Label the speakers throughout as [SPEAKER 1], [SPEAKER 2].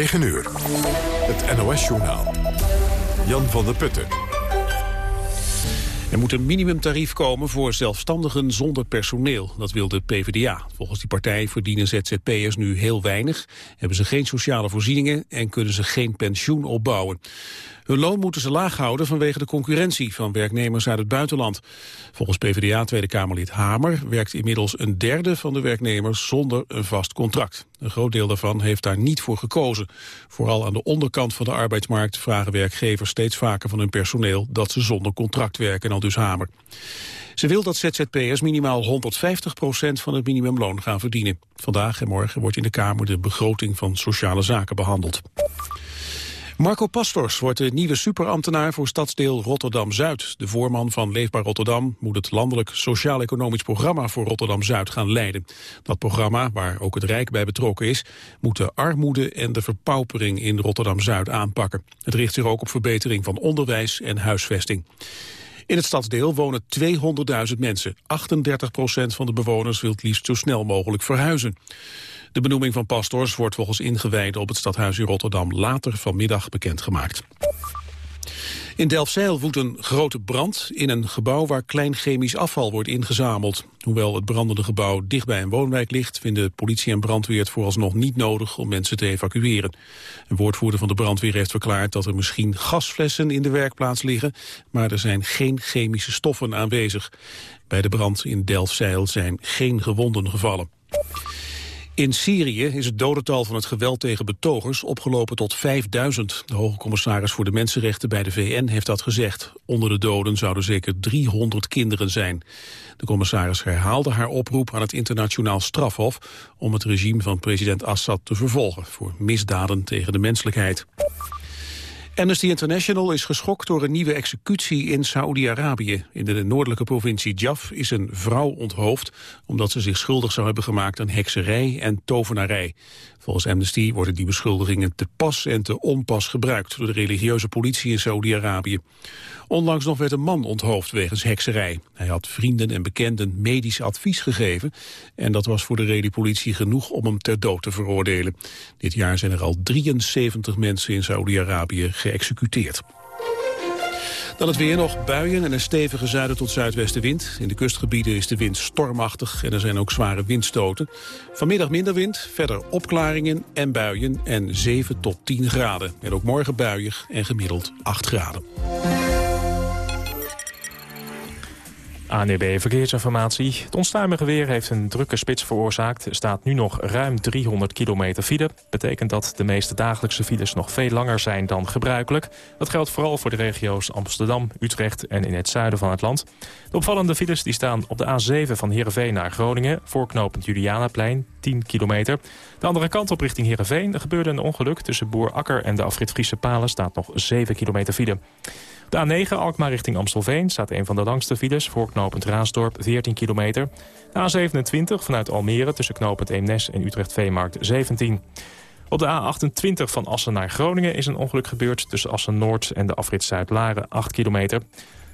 [SPEAKER 1] 9 uur. Het NOS-journaal. Jan van der Putten.
[SPEAKER 2] Er moet een minimumtarief komen voor zelfstandigen zonder personeel. Dat wil de PvdA. Volgens die partij verdienen ZZP'ers nu heel weinig, hebben ze geen sociale voorzieningen en kunnen ze geen pensioen opbouwen. Hun loon moeten ze laag houden vanwege de concurrentie van werknemers uit het buitenland. Volgens PvdA Tweede Kamerlid Hamer werkt inmiddels een derde van de werknemers zonder een vast contract. Een groot deel daarvan heeft daar niet voor gekozen. Vooral aan de onderkant van de arbeidsmarkt vragen werkgevers steeds vaker van hun personeel dat ze zonder contract werken, al dus Hamer. Ze wil dat ZZP'ers minimaal 150% van het minimumloon gaan verdienen. Vandaag en morgen wordt in de Kamer de begroting van sociale zaken behandeld. Marco Pastors wordt de nieuwe superambtenaar voor stadsdeel Rotterdam-Zuid. De voorman van Leefbaar Rotterdam moet het landelijk sociaal-economisch programma voor Rotterdam-Zuid gaan leiden. Dat programma, waar ook het Rijk bij betrokken is, moet de armoede en de verpaupering in Rotterdam-Zuid aanpakken. Het richt zich ook op verbetering van onderwijs en huisvesting. In het stadsdeel wonen 200.000 mensen. 38 procent van de bewoners wil het liefst zo snel mogelijk verhuizen. De benoeming van pastors wordt volgens ingewijden op het stadhuis in Rotterdam later vanmiddag bekendgemaakt. In Delfzijl woedt een grote brand in een gebouw waar klein chemisch afval wordt ingezameld. Hoewel het brandende gebouw dicht bij een woonwijk ligt, vinden politie en brandweer het vooralsnog niet nodig om mensen te evacueren. Een woordvoerder van de brandweer heeft verklaard dat er misschien gasflessen in de werkplaats liggen, maar er zijn geen chemische stoffen aanwezig. Bij de brand in Delfzijl zijn geen gewonden gevallen. In Syrië is het dodental van het geweld tegen betogers opgelopen tot 5000. De hoge commissaris voor de mensenrechten bij de VN heeft dat gezegd. Onder de doden zouden zeker 300 kinderen zijn. De commissaris herhaalde haar oproep aan het internationaal strafhof... om het regime van president Assad te vervolgen voor misdaden tegen de menselijkheid. Amnesty International is geschokt door een nieuwe executie in Saoedi-Arabië. In de noordelijke provincie Jaf is een vrouw onthoofd... omdat ze zich schuldig zou hebben gemaakt aan hekserij en tovenarij. Volgens Amnesty worden die beschuldigingen te pas en te onpas gebruikt... door de religieuze politie in Saoedi-Arabië. Onlangs nog werd een man onthoofd wegens hekserij. Hij had vrienden en bekenden medisch advies gegeven... en dat was voor de relipolitie genoeg om hem ter dood te veroordelen. Dit jaar zijn er al 73 mensen in Saoedi-Arabië geëxecuteerd. Dan het weer nog buien en een stevige zuiden tot zuidwestenwind. In de kustgebieden is de wind stormachtig en er zijn ook zware windstoten. Vanmiddag minder wind, verder opklaringen en buien en 7 tot 10 graden. En ook morgen buiig en gemiddeld 8 graden.
[SPEAKER 3] ANEB Verkeersinformatie. Het onstuimige weer heeft een drukke spits veroorzaakt. Er staat nu nog ruim 300 kilometer file. Betekent dat de meeste dagelijkse files nog veel langer zijn dan gebruikelijk. Dat geldt vooral voor de regio's Amsterdam, Utrecht en in het zuiden van het land. De opvallende files die staan op de A7 van Heerenveen naar Groningen... voorknopend Julianaplein, 10 kilometer. De andere kant op richting Heerenveen er gebeurde een ongeluk... tussen Boer Akker en de afrit Friese Palen staat nog 7 kilometer file. De A9 Alkmaar richting Amstelveen staat een van de langste files... voor knooppunt Raasdorp 14 kilometer. De A27 vanuit Almere tussen knooppunt Eemnes en Utrecht-Veemarkt 17. Op de A28 van Assen naar Groningen is een ongeluk gebeurd... tussen Assen-Noord en de afrit Zuid-Laren 8 kilometer.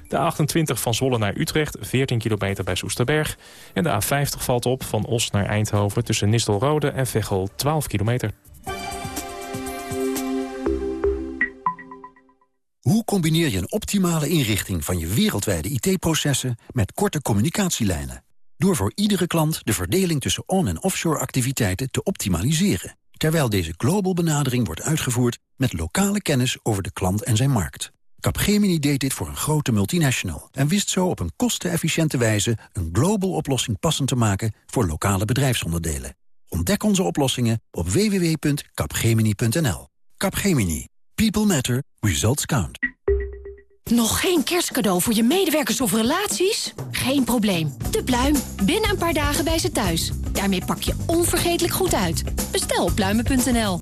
[SPEAKER 3] De A28 van Zwolle naar Utrecht, 14 kilometer bij Soesterberg. En de A50 valt op van Os naar Eindhoven tussen Nistelrode en Veghel, 12 kilometer.
[SPEAKER 4] Combineer je een optimale inrichting van je wereldwijde IT-processen met korte communicatielijnen? Door voor iedere klant de verdeling tussen on- en offshore activiteiten te optimaliseren. Terwijl deze global benadering wordt uitgevoerd met lokale kennis over de klant en zijn markt. Capgemini deed dit voor een grote multinational en wist zo op een kostenefficiënte wijze een global oplossing passend te maken voor lokale bedrijfsonderdelen. Ontdek onze oplossingen op www.capgemini.nl. Capgemini. People matter. Results count.
[SPEAKER 5] Nog geen kerstcadeau voor je medewerkers of relaties? Geen probleem. De pluim. Binnen een paar dagen bij ze thuis. Daarmee pak je onvergetelijk goed uit. Bestel op pluimen.nl.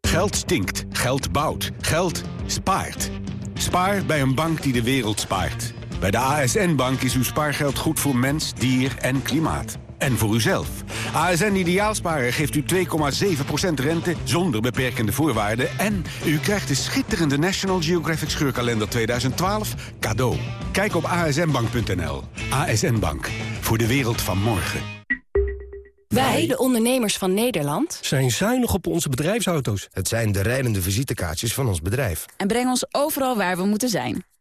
[SPEAKER 6] Geld stinkt. Geld bouwt. Geld spaart. Spaar bij een bank die de wereld spaart. Bij de ASN-bank is uw spaargeld goed voor mens, dier en klimaat. En voor uzelf. ASN Ideaalsparen geeft u 2,7% rente zonder beperkende voorwaarden. En u krijgt de schitterende National Geographic Scheurkalender 2012 cadeau. Kijk op asnbank.nl. ASN Bank. Voor de wereld van morgen.
[SPEAKER 5] Wij, de ondernemers van Nederland,
[SPEAKER 7] zijn zuinig op onze bedrijfsauto's.
[SPEAKER 8] Het zijn de rijdende visitekaartjes van ons bedrijf.
[SPEAKER 9] En brengen ons overal waar we moeten zijn.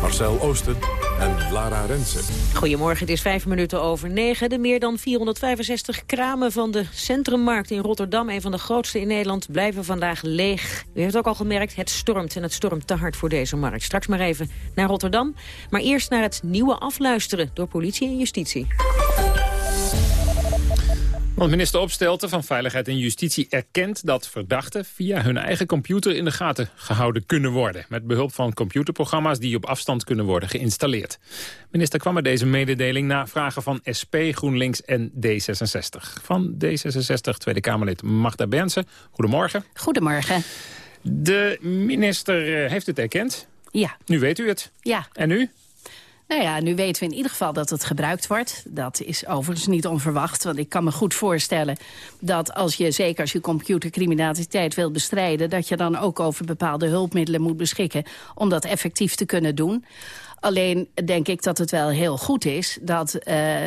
[SPEAKER 1] Marcel Oosten en Lara Rensen.
[SPEAKER 10] Goedemorgen, het is vijf minuten over negen. De meer dan 465 kramen van de Centrummarkt in Rotterdam... een van de grootste in Nederland, blijven vandaag leeg. U heeft ook al gemerkt, het stormt en het stormt te hard voor deze markt. Straks maar even naar Rotterdam. Maar eerst naar het nieuwe afluisteren door politie en justitie.
[SPEAKER 11] Want minister Opstelten van Veiligheid en Justitie erkent dat verdachten via hun eigen computer in de gaten gehouden kunnen worden. Met behulp van computerprogramma's die op afstand kunnen worden geïnstalleerd. Minister kwam met deze mededeling na vragen van SP, GroenLinks en D66. Van D66 Tweede Kamerlid Magda Bernsen. Goedemorgen.
[SPEAKER 12] Goedemorgen.
[SPEAKER 11] De minister eh, heeft het erkend.
[SPEAKER 12] Ja.
[SPEAKER 11] Nu weet u het.
[SPEAKER 12] Ja.
[SPEAKER 11] En nu?
[SPEAKER 12] Nou ja, nu weten we in ieder geval dat het gebruikt wordt. Dat is overigens niet onverwacht, want ik kan me goed voorstellen... dat als je, zeker als je computercriminaliteit wilt bestrijden... dat je dan ook over bepaalde hulpmiddelen moet beschikken... om dat effectief te kunnen doen. Alleen denk ik dat het wel heel goed is dat uh,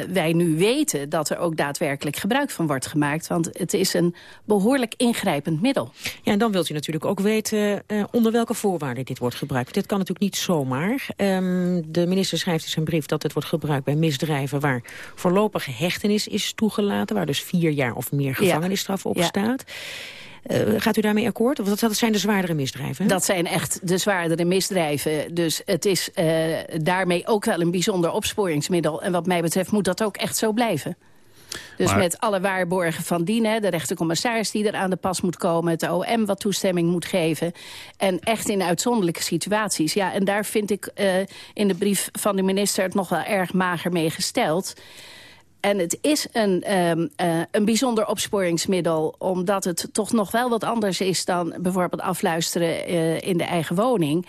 [SPEAKER 12] wij nu weten... dat er ook daadwerkelijk gebruik van wordt gemaakt. Want het is een behoorlijk ingrijpend middel.
[SPEAKER 10] Ja, en dan wilt u natuurlijk ook weten uh, onder welke voorwaarden dit wordt gebruikt. Dit kan natuurlijk niet zomaar. Um, de minister schrijft in zijn brief dat het wordt gebruikt bij misdrijven... waar voorlopige hechtenis is toegelaten... waar dus vier jaar of meer gevangenisstraf op ja. staat. Uh, gaat u daarmee akkoord? Of dat zijn de zwaardere misdrijven?
[SPEAKER 12] Dat zijn echt de zwaardere misdrijven. Dus het is uh, daarmee ook wel een bijzonder opsporingsmiddel. En wat mij betreft moet dat ook echt zo blijven. Dus maar... met alle waarborgen van dien, hè, de rechtercommissaris die er aan de pas moet komen... het OM wat toestemming moet geven. En echt in uitzonderlijke situaties. Ja, en daar vind ik uh, in de brief van de minister het nog wel erg mager mee gesteld... En het is een, um, uh, een bijzonder opsporingsmiddel... omdat het toch nog wel wat anders is dan bijvoorbeeld afluisteren uh, in de eigen woning.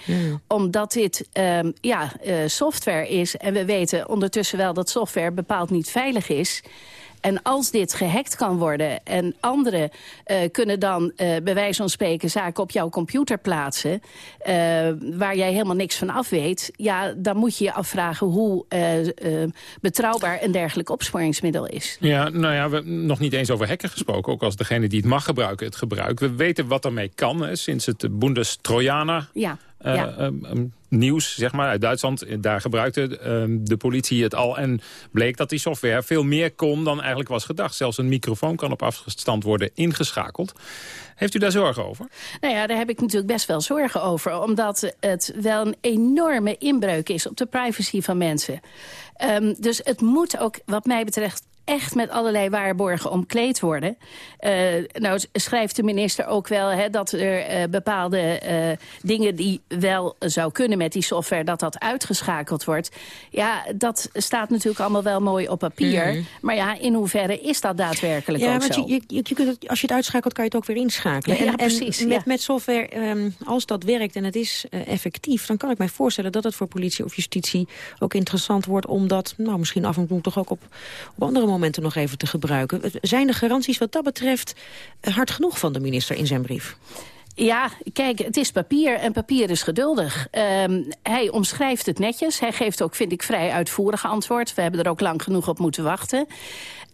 [SPEAKER 12] Omdat dit um, ja, uh, software is. En we weten ondertussen wel dat software bepaald niet veilig is... En als dit gehackt kan worden en anderen uh, kunnen dan uh, bij wijze van spreken zaken op jouw computer plaatsen... Uh, waar jij helemaal niks van af weet... ja, dan moet je je afvragen hoe betrouwbaar een dergelijk opsporingsmiddel is.
[SPEAKER 11] Ja, nou ja, we hebben nog niet eens over hacken gesproken. Ook als degene die het mag gebruiken het gebruikt. We weten wat ermee kan hè, sinds het Bundestrojaner...
[SPEAKER 12] Ja.
[SPEAKER 11] Ja. um, um, nieuws zeg maar, uit Duitsland. Daar gebruikte um, de politie het al. En bleek dat die software veel meer kon dan eigenlijk was gedacht. Zelfs een microfoon kan op afstand worden ingeschakeld. Heeft u daar zorgen over?
[SPEAKER 12] Nou ja, daar heb ik natuurlijk best wel zorgen over. Omdat het wel een enorme inbreuk is op de privacy van mensen. Um, dus het moet ook, wat mij betreft, echt met allerlei waarborgen omkleed worden. Uh, nou schrijft de minister ook wel hè, dat er uh, bepaalde uh, dingen die wel zou kunnen met die software, dat dat uitgeschakeld wordt. Ja, dat staat natuurlijk allemaal wel mooi op papier. Mm. Maar ja, in hoeverre is dat daadwerkelijk
[SPEAKER 10] ja,
[SPEAKER 12] ook
[SPEAKER 10] want
[SPEAKER 12] zo?
[SPEAKER 10] Je, je, je kunt het, als je het uitschakelt, kan je het ook weer inschakelen.
[SPEAKER 12] Ja,
[SPEAKER 10] en,
[SPEAKER 12] precies.
[SPEAKER 10] En met,
[SPEAKER 12] ja.
[SPEAKER 10] met software, um, als dat werkt en het is effectief, dan kan ik mij voorstellen dat het voor politie of justitie ook interessant wordt om dat, nou misschien af en toe toch ook op, op andere momenten nog even te gebruiken. Zijn de garanties wat dat betreft hard genoeg van de minister in zijn brief?
[SPEAKER 12] Ja, kijk, het is papier en papier is geduldig. Um, hij omschrijft het netjes. Hij geeft ook, vind ik, vrij uitvoerig antwoord. We hebben er ook lang genoeg op moeten wachten.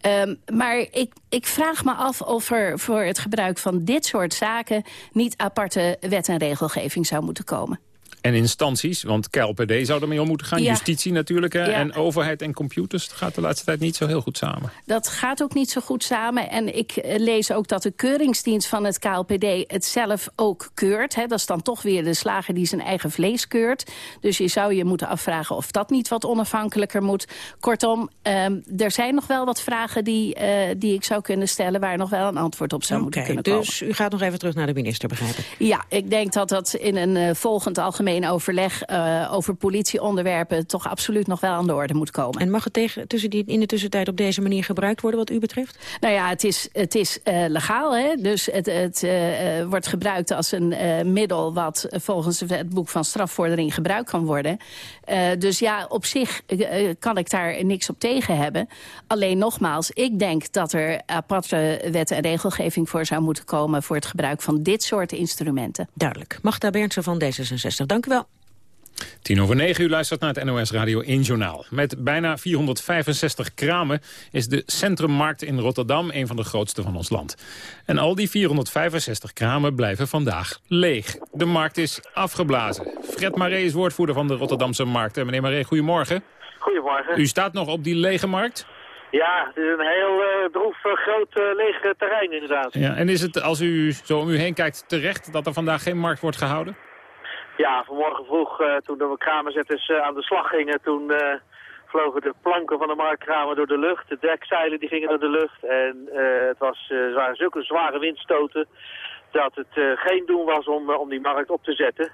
[SPEAKER 12] Um, maar ik, ik vraag me af of er voor het gebruik van dit soort zaken... niet aparte wet en regelgeving zou moeten komen.
[SPEAKER 11] En instanties, want KLPD zou ermee om moeten gaan.
[SPEAKER 12] Ja.
[SPEAKER 11] Justitie natuurlijk. Hè?
[SPEAKER 12] Ja.
[SPEAKER 11] En overheid en computers. Dat gaat de laatste tijd niet zo heel goed samen.
[SPEAKER 12] Dat gaat ook niet zo goed samen. En ik uh, lees ook dat de keuringsdienst van het KLPD het zelf ook keurt. Hè. Dat is dan toch weer de slager die zijn eigen vlees keurt. Dus je zou je moeten afvragen of dat niet wat onafhankelijker moet. Kortom, um, er zijn nog wel wat vragen die, uh, die ik zou kunnen stellen... waar nog wel een antwoord op zou
[SPEAKER 10] okay,
[SPEAKER 12] moeten kunnen komen.
[SPEAKER 10] Dus u gaat nog even terug naar de minister, begrijp ik?
[SPEAKER 12] Ja, ik denk dat dat in een uh, volgend algemeen algemeen overleg uh, over politieonderwerpen... toch absoluut nog wel aan de orde moet komen.
[SPEAKER 10] En mag het tegen, tussen die, in de tussentijd op deze manier gebruikt worden wat u betreft?
[SPEAKER 12] Nou ja, het is, het is uh, legaal. Hè? Dus het, het uh, wordt gebruikt als een middel... wat volgens het boek van strafvordering gebruikt kan worden. dus ja, op zich kan ik daar niks op tegen hebben. Alleen nogmaals, ik denk dat er aparte wet en regelgeving voor zou moeten komen... voor het gebruik van dit soort instrumenten.
[SPEAKER 10] Duidelijk. Magda Berndsen van D66, dank u wel.
[SPEAKER 11] Tien over negen, u luistert naar het NOS Radio 1 Journaal. Met bijna 465 kramen is de Centrummarkt in Rotterdam... een van de grootste van ons land. En al die 465 kramen blijven vandaag leeg. De markt is afgeblazen. Fred Maree is woordvoerder van de Rotterdamse Markt. Meneer Maree, goedemorgen.
[SPEAKER 13] Goedemorgen.
[SPEAKER 11] U staat nog op die lege markt?
[SPEAKER 13] Ja, het is een heel uh, droef uh, groot uh, leeg terrein inderdaad.
[SPEAKER 11] Ja, en is het, als u zo om u heen kijkt, terecht dat er vandaag geen markt wordt gehouden?
[SPEAKER 13] Ja, vanmorgen vroeg, toen de kramerzetters aan de slag gingen, toen vlogen de planken van de marktkramen door de lucht. De dekzeilen die gingen door de lucht. En het was, waren zulke zware windstoten dat het geen doen was om, om die markt op te zetten.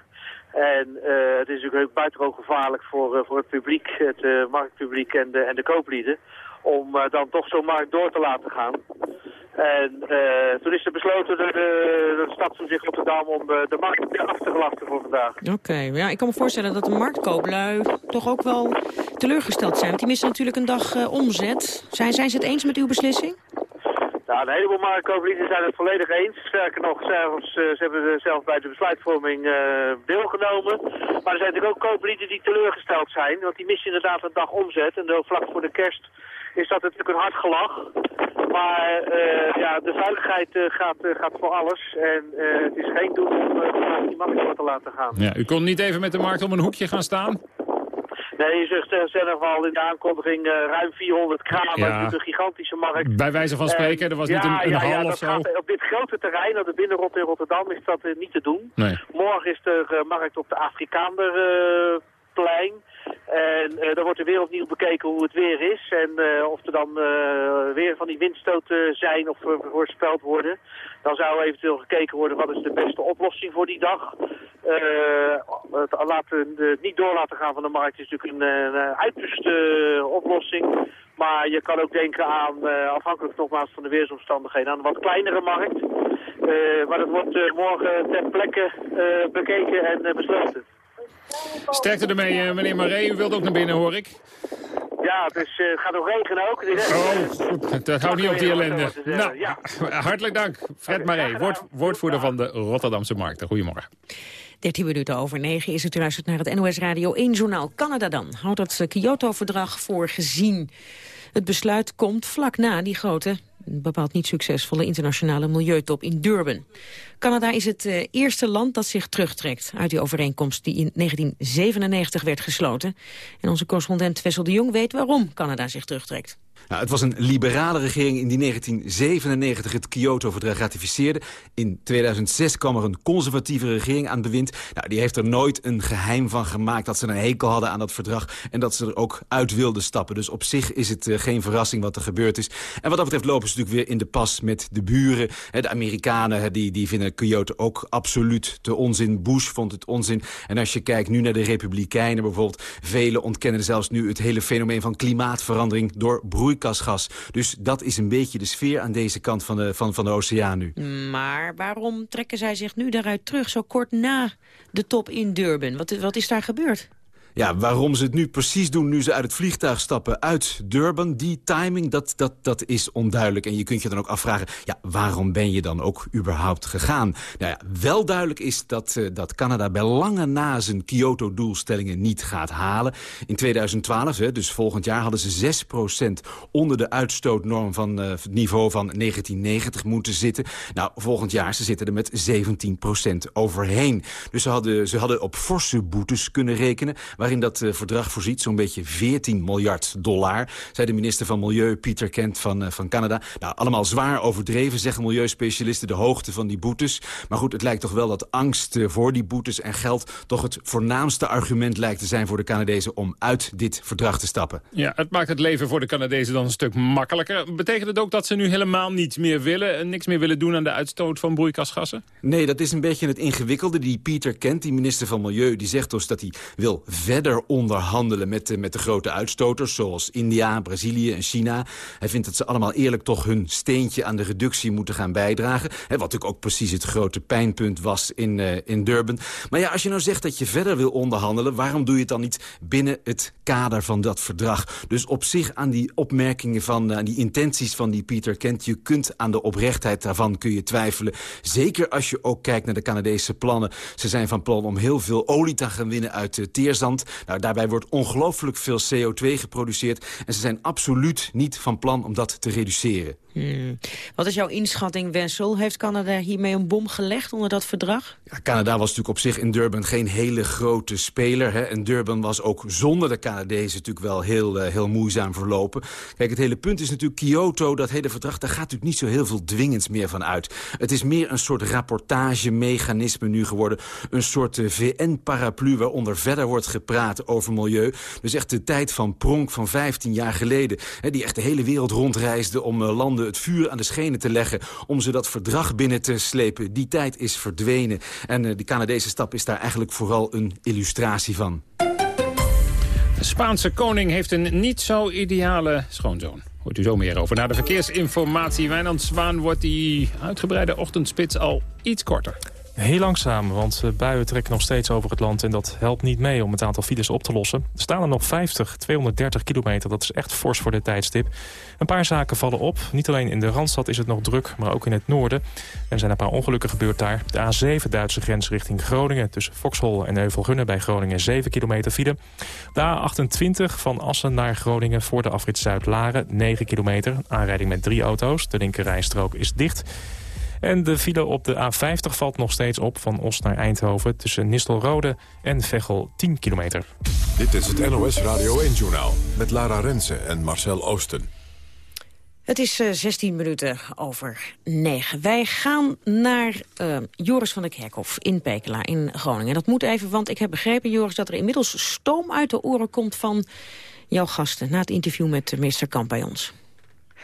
[SPEAKER 13] En het is natuurlijk buitengewoon gevaarlijk voor, voor het publiek, het marktpubliek en de, en de kooplieden om uh, dan toch zo'n markt door te laten gaan. En uh, toen is er besloten door de, de stadstoezicht Rotterdam om uh, de markt weer af te gelasten voor vandaag.
[SPEAKER 10] Oké, ja, ik kan me voorstellen dat de marktkooplui toch ook wel teleurgesteld zijn. Want die missen natuurlijk een dag omzet. Zijn, zijn ze het eens met uw beslissing?
[SPEAKER 13] Nou, een heleboel marktkooplieden zijn het volledig eens. Sterker nog, zelfs, ze hebben zelf bij de besluitvorming deelgenomen. Maar er zijn natuurlijk ook kooplieden die teleurgesteld zijn. Want die missen inderdaad een dag omzet. En vlak voor de kerst is dat natuurlijk een hard gelach. Maar uh, ja, de veiligheid uh, gaat, uh, gaat voor alles. En het is geen doel om die markt door te laten gaan.
[SPEAKER 11] Ja, u kon niet even met de markt om een hoekje gaan staan?
[SPEAKER 13] Nee, je zegt zelf al in de aankondiging ruim 400 kramen. Ja. een gigantische markt.
[SPEAKER 11] Bij wijze van spreken, er was niet een, een
[SPEAKER 13] ja,
[SPEAKER 11] hal
[SPEAKER 13] ja,
[SPEAKER 11] of
[SPEAKER 13] dat
[SPEAKER 11] zo?
[SPEAKER 13] Gaat, op dit grote terrein, op de binnenrot in Rotterdam, is dat niet te doen.
[SPEAKER 11] Nee.
[SPEAKER 13] Morgen is er markt op de Afrikaander plein. En uh, dan wordt er weer opnieuw bekeken hoe het weer is. En uh, of er dan uh, weer van die windstoten zijn of voorspeld worden. Dan zou eventueel gekeken worden wat is de beste oplossing voor die dag. het, laten, het niet door laten gaan van de markt is natuurlijk een, een uiterste oplossing. Maar je kan ook denken aan, afhankelijk nogmaals van de weersomstandigheden, aan een wat kleinere markt. maar dat wordt morgen ter plekke bekeken en besloten.
[SPEAKER 11] Sterkte ermee, uh, meneer Maree. U wilt ook naar binnen, hoor ik.
[SPEAKER 13] Ja, het, is, uh, het gaat nog regenen ook. Is,
[SPEAKER 11] oh, goed. Dat houdt niet op die ellende. Nou, ja. hartelijk dank. Fred woord, woordvoerder van de Rotterdamse Markt. Goedemorgen.
[SPEAKER 10] 13 minuten over 9 is het. U luistert naar het NOS Radio 1 Journaal. Canada dan houdt het Kyoto-verdrag voor gezien. Het besluit komt vlak na die grote bepaald niet succesvolle internationale milieutop in Durban. Canada is het uh, eerste land dat zich terugtrekt uit die overeenkomst die in 1997 werd gesloten. En onze correspondent Wessel de Jong weet waarom Canada zich terugtrekt.
[SPEAKER 14] Nou, het was een liberale regering in die 1997 het Kyoto-verdrag ratificeerde. In 2006 kwam er een conservatieve regering aan bewind. Nou, die heeft er nooit een geheim van gemaakt dat ze een hekel hadden aan dat verdrag... en dat ze er ook uit wilden stappen. Dus op zich is het uh, geen verrassing wat er gebeurd is. En wat dat betreft lopen ze natuurlijk weer in de pas met de buren. De Amerikanen die, die vinden Kyoto ook absoluut te onzin. Bush vond het onzin. En als je kijkt nu naar de Republikeinen bijvoorbeeld... velen ontkennen zelfs nu het hele fenomeen van klimaatverandering... door broeikasgas. Dus dat is een beetje de sfeer aan deze kant van de, van, van de oceaan nu.
[SPEAKER 10] Maar waarom trekken zij zich nu daaruit terug, zo kort na de top in Durban? Wat, wat is daar gebeurd?
[SPEAKER 14] Ja, waarom ze het nu precies doen, nu ze uit het vliegtuig stappen uit Durban... die timing, dat, dat, dat is onduidelijk. En je kunt je dan ook afvragen, ja, waarom ben je dan ook überhaupt gegaan? Nou ja, wel duidelijk is dat, uh, dat Canada bij lange na zijn Kyoto-doelstellingen niet gaat halen. In 2012, hè, dus volgend jaar, hadden ze 6% onder de uitstootnorm van uh, het niveau van 1990 moeten zitten. Nou, volgend jaar, ze zitten er met 17% overheen. Dus ze hadden, ze hadden op forse boetes kunnen rekenen... waarin dat verdrag voorziet. Zo'n beetje 14 miljard dollar, zei de minister van Milieu Pieter Kent van, van Canada. Nou, allemaal zwaar overdreven, zeggen milieuspecialisten, de hoogte van die boetes. Maar goed, het lijkt toch wel dat angst voor die boetes en geld... toch het voornaamste argument lijkt te zijn voor de Canadezen... om uit dit verdrag te stappen.
[SPEAKER 11] Ja, het maakt het leven voor de Canadezen dan een stuk makkelijker. Betekent het ook dat ze nu helemaal niets meer willen... en niks meer willen doen aan de uitstoot van broeikasgassen?
[SPEAKER 14] Nee, dat is een beetje het ingewikkelde. Die Pieter Kent, die minister van Milieu, die zegt dus dat hij wil verder onderhandelen... met de, met de grote uitstoters, zoals India, Brazilië en China. Hij vindt dat ze allemaal eerlijk toch hun steentje aan de reductie moeten gaan bijdragen. Hè, wat natuurlijk ook precies het grote pijnpunt was in, uh, in Durban. Maar ja, als je nou zegt dat je verder wil onderhandelen... waarom doe je het dan niet binnen het kader van dat verdrag? Dus op zich aan die opmerkingen van, aan die intenties van die Pieter Kent... je kunt aan de oprechtheid daarvan kun je twijfelen. Zeker als je ook kijkt naar de Canadese plannen. Ze zijn van plan om heel veel olie te gaan winnen uit uh, Nou, daarbij wordt ongelooflijk veel CO2 geproduceerd. En ze zijn absoluut niet van plan om dat te reduceren.
[SPEAKER 10] Hmm. Wat is jouw inschatting, Wessel? Heeft Canada hiermee een bom gelegd onder dat verdrag?
[SPEAKER 14] Ja, Canada was natuurlijk op zich in Durban geen hele grote speler. Hè. En Durban was ook zonder de Canadezen natuurlijk wel heel, uh, heel moeizaam verlopen. Kijk, het hele punt is natuurlijk Kyoto, dat hele verdrag... daar gaat natuurlijk niet zo heel veel dwingends meer van uit. Het is meer een soort rapportagemechanisme nu geworden. Een soort uh, VN-paraplu waaronder verder wordt gepraat over milieu. Dus echt de tijd van Pronk van 15 jaar geleden. Hè, die echt de hele wereld rondreisde om uh, landen het vuur aan de schenen te leggen... om ze dat verdrag binnen te slepen. Die tijd is verdwenen. En uh, die Canadese stap is daar eigenlijk vooral een illustratie van.
[SPEAKER 11] De Spaanse koning heeft een niet zo ideale schoonzoon. Hoort u zo meer over. Na de verkeersinformatie, Wijnand Zwaan, wordt die uitgebreide ochtendspits al iets korter.
[SPEAKER 3] Heel langzaam, want eh, buien trekken nog steeds over het land... en dat helpt niet mee om het aantal files op te lossen. Er staan er nog 50, 230 kilometer, dat is echt fors voor dit tijdstip. Een paar zaken vallen op. Niet alleen in de Randstad is het nog druk, maar ook in het noorden. Er zijn een paar ongelukken gebeurd daar. De A7 Duitse grens richting Groningen... tussen Foxhol en Heuvelgunne bij Groningen 7 kilometer file. De A28 van Assen naar Groningen voor de afrit Zuid-Laren 9 kilometer. Aanrijding met drie auto's. De linkerrijstrook is dicht... En de file op de A50 valt nog steeds op van Os naar Eindhoven... tussen Nistelrode en Veghel 10 kilometer.
[SPEAKER 1] Dit is het NOS Radio 1-journaal met Lara Rensen en Marcel Oosten.
[SPEAKER 10] Het is uh, 16 minuten over 9. Wij gaan naar uh, Joris van der Kerkhof in Pekela in Groningen. Dat moet even, want ik heb begrepen, Joris, dat er inmiddels stoom uit de oren komt van jouw gasten... na het interview met minister Kamp bij ons.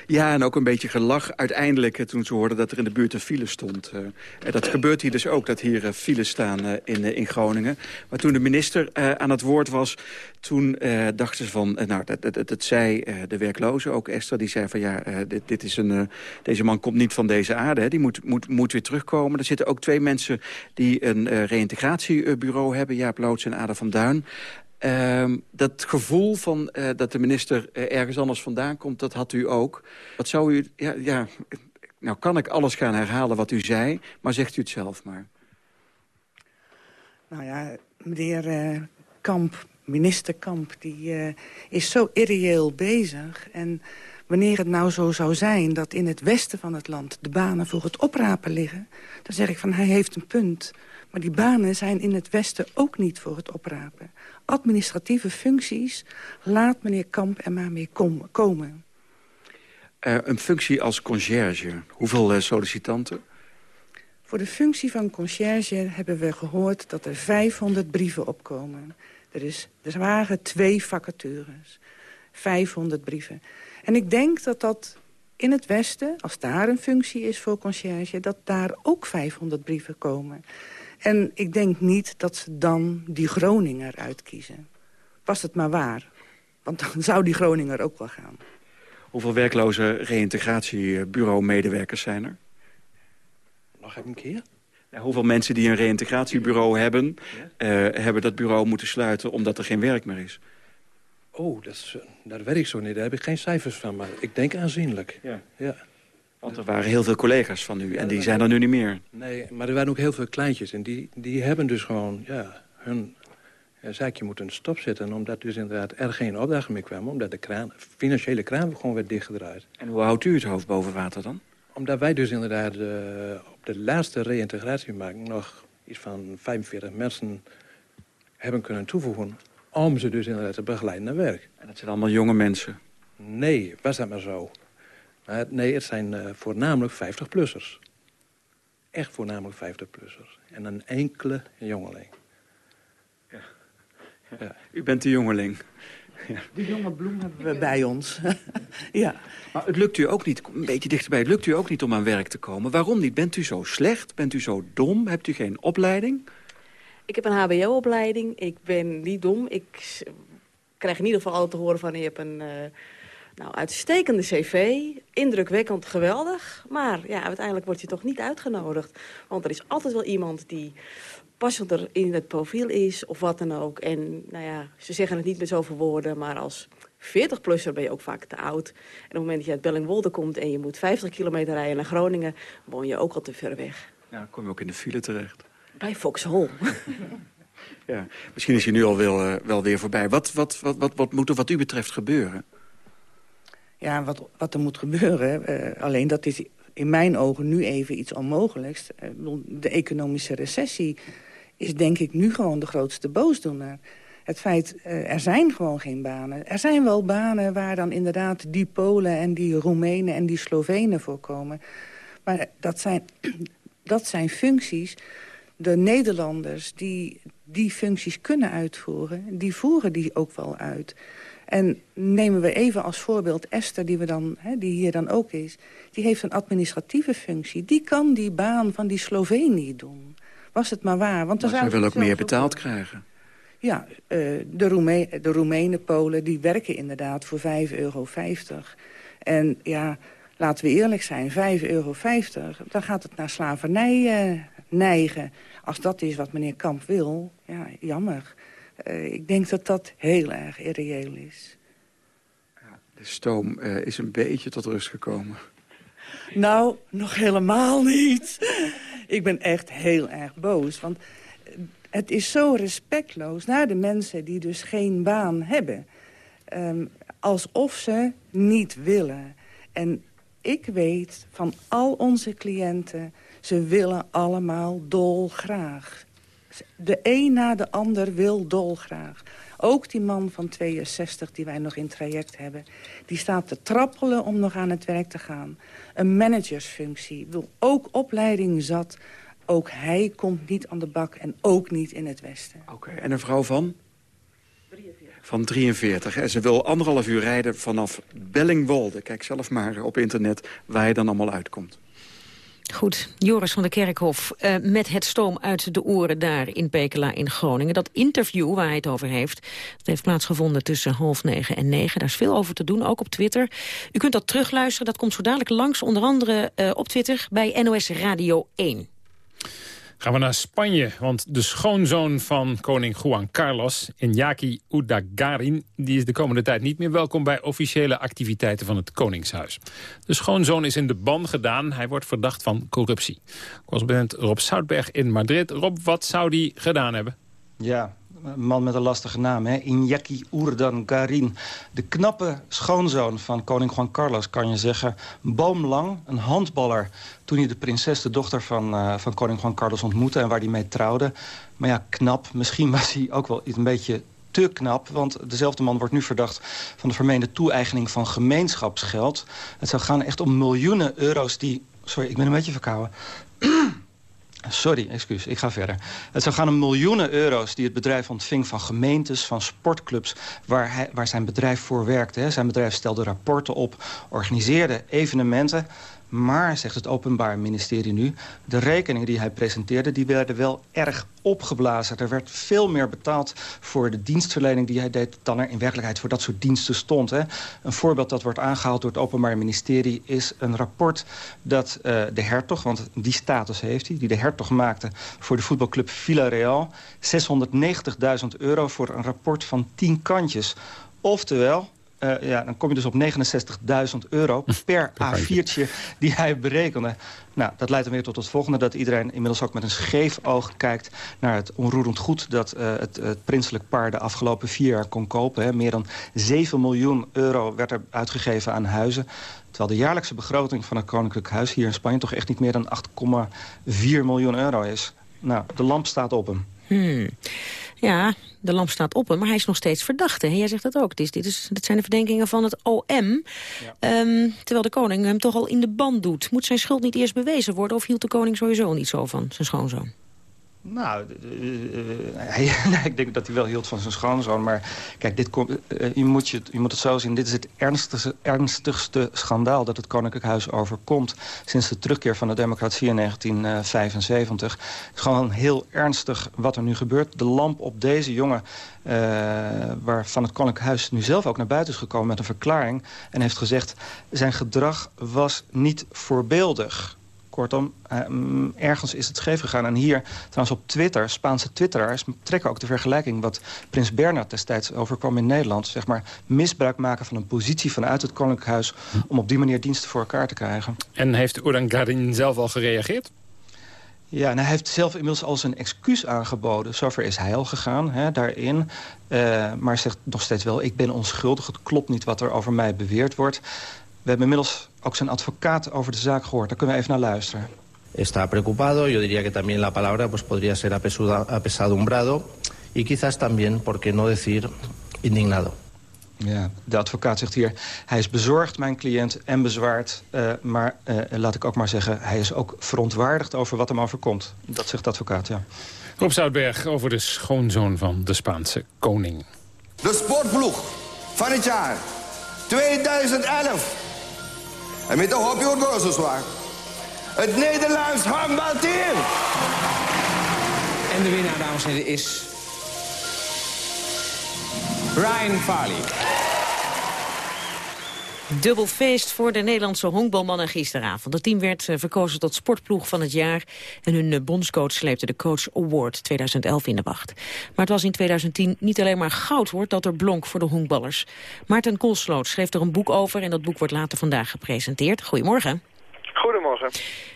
[SPEAKER 15] Ja, en ook een beetje gelach uiteindelijk eh, toen ze hoorden dat er in de buurt een file stond. Uh, dat gebeurt hier dus ook, dat hier uh, files staan in, in Groningen. Maar toen de minister aan het woord was, toen dachten ze van... nou, dat, dat, dat zei de werkloze, ook Esther, die zei van... ja, dit, dit is een, deze man komt niet van deze aarde, hè, die moet, moet, moet weer terugkomen. Er zitten ook twee mensen die een reïntegratiebureau hebben, Jaap Loods en Ada van Duin. Uh, dat gevoel van uh, dat de minister uh, ergens anders vandaan komt, dat had u ook. Wat zou u... Ja, ja, nou kan ik alles gaan herhalen wat u zei, maar zegt u het zelf maar.
[SPEAKER 16] Nou ja, meneer uh, Kamp, minister Kamp, die is zo irreëel bezig. En wanneer het nou zo zou zijn dat in het westen van het land... de banen voor het oprapen liggen, dan zeg ik van hij heeft een punt... Maar die banen zijn in het Westen ook niet voor het oprapen. Administratieve functies, laat meneer Kamp er maar mee kom komen.
[SPEAKER 15] Uh, een functie als conciërge, hoeveel uh, sollicitanten?
[SPEAKER 16] Voor de functie van conciërge hebben we gehoord dat er 500 brieven opkomen. Er, is, er waren twee vacatures. 500 brieven. En ik denk dat dat in het Westen, als daar een functie is voor conciërge... dat daar ook 500 brieven komen. En ik denk niet dat ze dan die Groninger uitkiezen. Was het maar waar. Want dan zou die Groninger ook wel gaan.
[SPEAKER 15] Hoeveel werkloze reïntegratiebureau-medewerkers zijn er?
[SPEAKER 17] Nog even een keer?
[SPEAKER 15] Ja, hoeveel mensen die een reïntegratiebureau hebben... Uh, hebben dat bureau moeten sluiten omdat er geen werk meer is?
[SPEAKER 17] Oh, dat, is, dat weet ik zo niet. Daar heb ik geen cijfers van, maar ik denk aanzienlijk.
[SPEAKER 15] Ja. ja. Want er waren heel veel collega's van u en die zijn er nu niet meer.
[SPEAKER 17] Nee, maar er waren ook heel veel kleintjes. En die, die hebben dus gewoon ja, hun ja, zaakje moeten stopzetten. Omdat dus inderdaad er geen opdracht meer kwam. Omdat de kraan, financiële kraan gewoon werd dichtgedraaid.
[SPEAKER 15] En hoe houdt u het hoofd boven water dan?
[SPEAKER 17] Omdat wij dus inderdaad uh, op de laatste reïntegratiemarkt... nog iets van 45 mensen hebben kunnen toevoegen om ze dus inderdaad te begeleiden naar werk.
[SPEAKER 15] En dat zijn allemaal jonge mensen?
[SPEAKER 17] Nee, was dat maar zo. Maar nee, het zijn uh, voornamelijk 50-plussers. Echt voornamelijk 50-plussers. En een enkele jongeling.
[SPEAKER 15] Ja. ja. U bent de jongeling.
[SPEAKER 16] Ja. De jonge bloem hebben we bij ons. ja.
[SPEAKER 15] Maar het lukt u ook niet, een beetje dichterbij, het lukt u ook niet om aan werk te komen. Waarom niet? Bent u zo slecht? Bent u zo dom? Hebt u geen opleiding?
[SPEAKER 18] Ik heb een hbo-opleiding. Ik ben niet dom. Ik krijg in ieder geval altijd te horen van... je hebt een uh, nou, uitstekende cv, indrukwekkend, geweldig. Maar ja, uiteindelijk word je toch niet uitgenodigd. Want er is altijd wel iemand die passender in het profiel is of wat dan ook. En nou ja, ze zeggen het niet met zoveel woorden, maar als 40-plusser ben je ook vaak te oud. En op het moment dat je uit Bellingwolde komt en je moet 50 kilometer rijden naar Groningen... woon je ook al te ver weg.
[SPEAKER 15] Ja, dan kom je ook in de file terecht.
[SPEAKER 18] Bij Vauxhall.
[SPEAKER 15] ja, misschien is je nu al wel, uh, wel weer voorbij. Wat, wat, wat, wat, wat moet er wat u betreft gebeuren?
[SPEAKER 16] Ja, wat, wat er moet gebeuren, uh, alleen dat is in mijn ogen nu even iets onmogelijks. Uh, de economische recessie is denk ik nu gewoon de grootste boosdoener. Het feit, uh, er zijn gewoon geen banen. Er zijn wel banen waar dan inderdaad die Polen en die Roemenen en die Slovenen voorkomen. Maar dat zijn, dat zijn functies de Nederlanders die die functies kunnen uitvoeren... die voeren die ook wel uit. En nemen we even als voorbeeld Esther, die, we dan, hè, die hier dan ook is... die heeft een administratieve functie. Die kan die baan van die Sloveen niet doen. Was het maar waar. Want
[SPEAKER 15] maar zij wil ook meer betaald krijgen.
[SPEAKER 16] Ja, uh, de, Roeme de Roemenen, Polen, die werken inderdaad voor 5,50 euro. En ja, laten we eerlijk zijn, 5,50 euro, dan gaat het naar slavernij uh, neigen. Als dat is wat meneer Kamp wil, ja, jammer. Uh, ik denk dat dat heel erg irreëel is.
[SPEAKER 15] Ja, de stoom uh, is een beetje tot rust gekomen.
[SPEAKER 16] Nou, nog helemaal niet. ik ben echt heel erg boos, want het is zo respectloos naar de mensen die dus geen baan hebben. Um, alsof ze niet willen. En ik weet van al onze cliënten ze willen allemaal dolgraag. De een na de ander wil dolgraag. Ook die man van 62 die wij nog in traject hebben... die staat te trappelen om nog aan het werk te gaan. Een managersfunctie, wil ook opleiding zat. Ook hij komt niet aan de bak en ook niet in het Westen.
[SPEAKER 15] Oké, en een vrouw van? 43. Van 43. En ze wil anderhalf uur rijden vanaf Bellingwolde. Kijk zelf maar op internet waar je dan allemaal uitkomt.
[SPEAKER 10] Goed, Joris van der Kerkhof uh, met het stoom uit de oren daar in Pekela in Groningen. Dat interview waar hij het over heeft, dat heeft plaatsgevonden tussen half negen en negen. Daar is veel over te doen, ook op Twitter. U kunt dat terugluisteren, dat komt zo dadelijk langs, onder andere uh, op Twitter bij NOS Radio 1.
[SPEAKER 11] Gaan we naar Spanje, want de schoonzoon van koning Juan Carlos, Iñaki Udagarin, die is de komende tijd niet meer welkom bij officiële activiteiten van het Koningshuis. De schoonzoon is in de ban gedaan, hij wordt verdacht van corruptie. Correspondent Rob Soutberg in Madrid. Rob, wat zou die gedaan hebben?
[SPEAKER 19] Ja, man met een lastige naam, hè? Iñaki Urdangarin. De knappe schoonzoon van koning Juan Carlos, kan je zeggen. Boomlang, een handballer. Toen hij de prinses, de dochter van, uh, van koning Juan Carlos ontmoette... en waar hij mee trouwde. Maar ja, knap. Misschien was hij ook wel een beetje te knap. Want dezelfde man wordt nu verdacht van de vermeende toe-eigening van gemeenschapsgeld. Het zou gaan echt om miljoenen euro's die... Sorry, ik ben een beetje verkouden. Sorry, excuus, ik ga verder. Het zou gaan om miljoenen euro's die het bedrijf ontving van gemeentes, van sportclubs, waar, hij, waar zijn bedrijf voor werkte. Zijn bedrijf stelde rapporten op, organiseerde evenementen. Maar, zegt het Openbaar Ministerie nu... de rekeningen die hij presenteerde, die werden wel erg opgeblazen. Er werd veel meer betaald voor de dienstverlening die hij deed... dan er in werkelijkheid voor dat soort diensten stond. Hè. Een voorbeeld dat wordt aangehaald door het Openbaar Ministerie... is een rapport dat uh, de hertog, want die status heeft hij... die de hertog maakte voor de voetbalclub Villarreal... 690.000 euro voor een rapport van 10 kantjes. Oftewel, uh, ja, dan kom je dus op 69.000 euro per A4'tje die hij berekende. Nou, dat leidt dan weer tot het volgende. Dat iedereen inmiddels ook met een scheef oog kijkt naar het onroerend goed... dat uh, het, het, prinselijk paar de afgelopen vier jaar kon kopen. Hè. Meer dan 7 miljoen euro werd er uitgegeven aan huizen. Terwijl de jaarlijkse begroting van het Koninklijk Huis hier in Spanje... toch echt niet meer dan 8,4 miljoen euro is. Nou, de lamp staat op hem.
[SPEAKER 10] Hmm. Ja, de lamp staat op hem, maar hij is nog steeds verdachte. En jij zegt dat ook. Dit, is, dit, is, dit zijn de verdenkingen van het OM. Ehm, terwijl de koning hem toch al in de band doet. Moet zijn schuld niet eerst bewezen worden... of hield de koning sowieso niet zo van zijn schoonzoon?
[SPEAKER 19] Nou, uh, uh, ik denk dat hij wel hield van zijn schoonzoon. Maar kijk, dit komt, je, moet je moet het zo zien. Dit is het ernstigste, ernstigste schandaal dat het Koninklijk Huis overkomt... sinds de terugkeer van de democratie in 1975. Het is gewoon heel ernstig wat er nu gebeurt. De lamp op deze jongen, waarvan het Koninklijk Huis nu zelf ook naar buiten is gekomen... met een verklaring en heeft gezegd... zijn gedrag was niet voorbeeldig... Kortom, uh, ergens is het scheef gegaan. En hier, trouwens op Twitter, Spaanse twitteraars... trekken ook de vergelijking wat prins Bernhard destijds overkwam in Nederland. Zeg maar misbruik maken van een positie vanuit het Koninklijk Huis... om op die manier diensten voor elkaar te krijgen.
[SPEAKER 11] En heeft Urdangarin zelf al gereageerd?
[SPEAKER 19] Ja, en hij heeft zelf inmiddels al zijn excuus aangeboden. Zover is hij al gegaan, hè, daarin. Uh, maar zegt nog steeds wel, ik ben onschuldig. Het klopt niet wat er over mij beweerd wordt. We hebben inmiddels ook zijn advocaat over de zaak gehoord. Daar kunnen we even naar luisteren.
[SPEAKER 20] Está preocupado, yo diría que también la palabra pues podría ser apesadumbrado y quizás también, por qué no decir, indignado.
[SPEAKER 19] Ja, de advocaat zegt hier, hij is bezorgd, mijn cliënt, en bezwaard. Uh, maar uh, laat ik ook maar zeggen, hij is ook verontwaardigd over wat hem overkomt. Dat zegt de advocaat, ja.
[SPEAKER 11] Rob Zoutberg over de schoonzoon van de Spaanse koning.
[SPEAKER 21] De sportploeg van het jaar 2011 en met de hopje wordt zwaar. Het Nederlands handbalteam.
[SPEAKER 22] En de winnaar, dames en heren, is... Ryan Farley.
[SPEAKER 10] Dubbel feest voor de Nederlandse honkbalmannen gisteravond. Het team werd eh, verkozen tot sportploeg van het jaar... en hun eh, bondscoach sleepte de Coach Award 2011 in de wacht. Maar het was in 2010 niet alleen maar goud hoor, dat er blonk voor de honkballers. Maarten Koolsloot schreef er een boek over... en dat boek wordt later vandaag gepresenteerd. Goedemorgen.
[SPEAKER 23] Goedemorgen.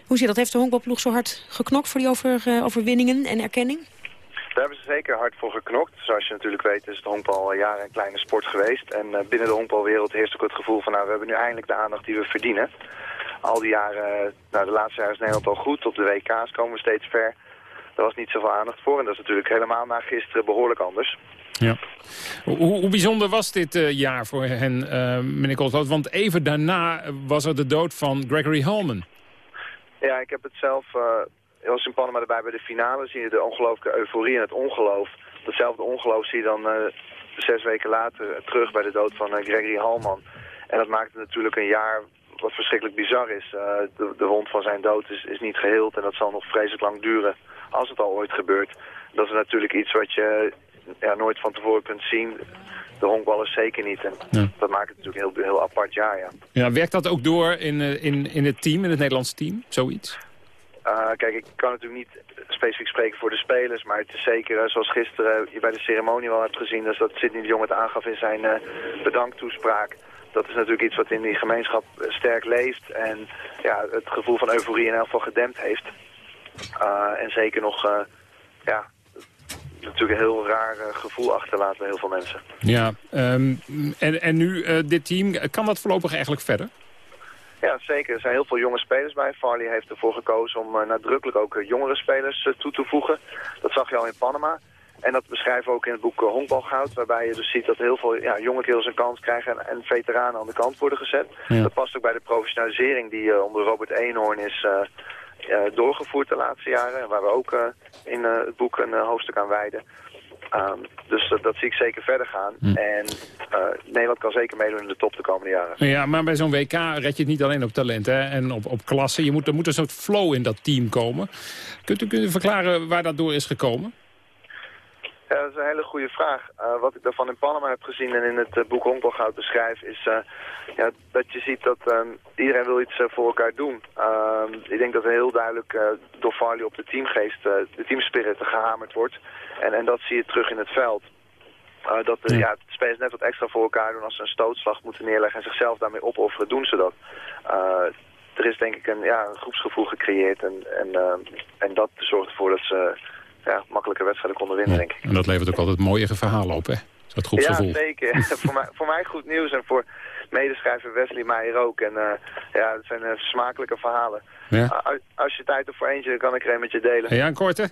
[SPEAKER 10] Hoe zit dat? Heeft de honkbalploeg zo hard geknokt voor die over, uh, overwinningen en erkenning?
[SPEAKER 23] Daar hebben ze zeker hard voor geknokt. Zoals je natuurlijk weet is het honkbal al jaren een kleine sport geweest. En uh, binnen de honkbalwereld heerst ook het gevoel van... nou, we hebben nu eindelijk de aandacht die we verdienen. Al die jaren, nou, de laatste jaren is Nederland al goed. Op de WK's komen we steeds ver. Daar was niet zoveel aandacht voor. En dat is natuurlijk helemaal na gisteren behoorlijk anders.
[SPEAKER 11] Ja. Hoe, hoe bijzonder was dit uh, jaar voor hen, uh, meneer Koolsloot? Want even daarna was er de dood van Gregory Holman.
[SPEAKER 23] Ja, ik heb het zelf uh, was in Panama erbij bij de finale. Zie je de ongelooflijke euforie en het ongeloof. Datzelfde ongeloof zie je dan uh, zes weken later terug bij de dood van uh, Gregory Halman. En dat maakte natuurlijk een jaar wat verschrikkelijk bizar is. de, de wond van zijn dood is, is niet geheeld en dat zal nog vreselijk lang duren als het al ooit gebeurt. Dat is natuurlijk iets wat je ja, nooit van tevoren kunt zien. De honkballers zeker niet. En ja. dat maakt het natuurlijk een heel, heel apart jaar, ja.
[SPEAKER 11] ja. Werkt dat ook door in, in, in het team, in het Nederlandse team, zoiets?
[SPEAKER 23] Uh, kijk, ik kan natuurlijk niet specifiek spreken voor de spelers, maar het is zeker, uh, zoals gisteren je bij de ceremonie wel hebt gezien, dus dat Sidney de Jong het aangaf in zijn uh, bedanktoespraak. Dat is natuurlijk iets wat in die gemeenschap sterk leeft en ja, het gevoel van euforie in elk geval gedempt heeft. en zeker nog, ja, natuurlijk een heel raar gevoel achterlaat bij heel veel mensen.
[SPEAKER 11] Ja, um, en, en nu dit team, kan dat voorlopig eigenlijk verder?
[SPEAKER 23] Ja, zeker. Er zijn heel veel jonge spelers bij. Farley heeft ervoor gekozen om uh, nadrukkelijk ook uh, jongere spelers uh, toe te voegen. Dat zag je al in Panama. En dat beschrijven we ook in het boek Honkbalgoud, waarbij je dus ziet dat heel veel ja, jonge kerels een kans krijgen en, en, veteranen aan de kant worden gezet. Ja. Dat past ook bij de professionalisering die onder Robert Eenhoorn is doorgevoerd de laatste jaren. En waar we ook in het boek een hoofdstuk aan wijden. Um, dus dat, dat, zie ik zeker verder gaan. Hm. En uh, Nederland kan zeker meedoen in de top de komende jaren.
[SPEAKER 11] Ja, maar bij zo'n WK red je het niet alleen op talent hè, en op, op klasse. Je moet, er moet een soort flow in dat team komen. Kunt u, kunt u verklaren waar dat door is gekomen?
[SPEAKER 23] Ja, dat is een hele goede vraag. Uh, wat ik daarvan in Panama heb gezien en in het uh, boek Honkbalgoud beschrijf... is uh, ja, dat je ziet dat iedereen wil iets voor elkaar doen. Ehm, ik denk dat er heel duidelijk door Farley op de teamgeest, de teamspirit gehamerd wordt. En, en dat zie je terug in het veld. dat de, ja. ja, de spelers net wat extra voor elkaar doen als ze een stootslag moeten neerleggen... en zichzelf daarmee opofferen, doen ze dat. er is denk ik een, ja, een groepsgevoel gecreëerd en, en, en dat zorgt ervoor dat ze ja, makkelijke wedstrijden konden winnen, denk ik.
[SPEAKER 11] En dat levert ook altijd mooie verhalen op, hè? Dat groepsgevoel.
[SPEAKER 23] Ja, zeker. voor, mij, voor mij goed nieuws en voor medeschrijver Wesley Meijer ook. En uh, ja, het zijn uh, smakelijke verhalen. Ja. Uh, als je tijd hebt voor eentje, dan kan ik er een met je delen.
[SPEAKER 11] Ja, een korte?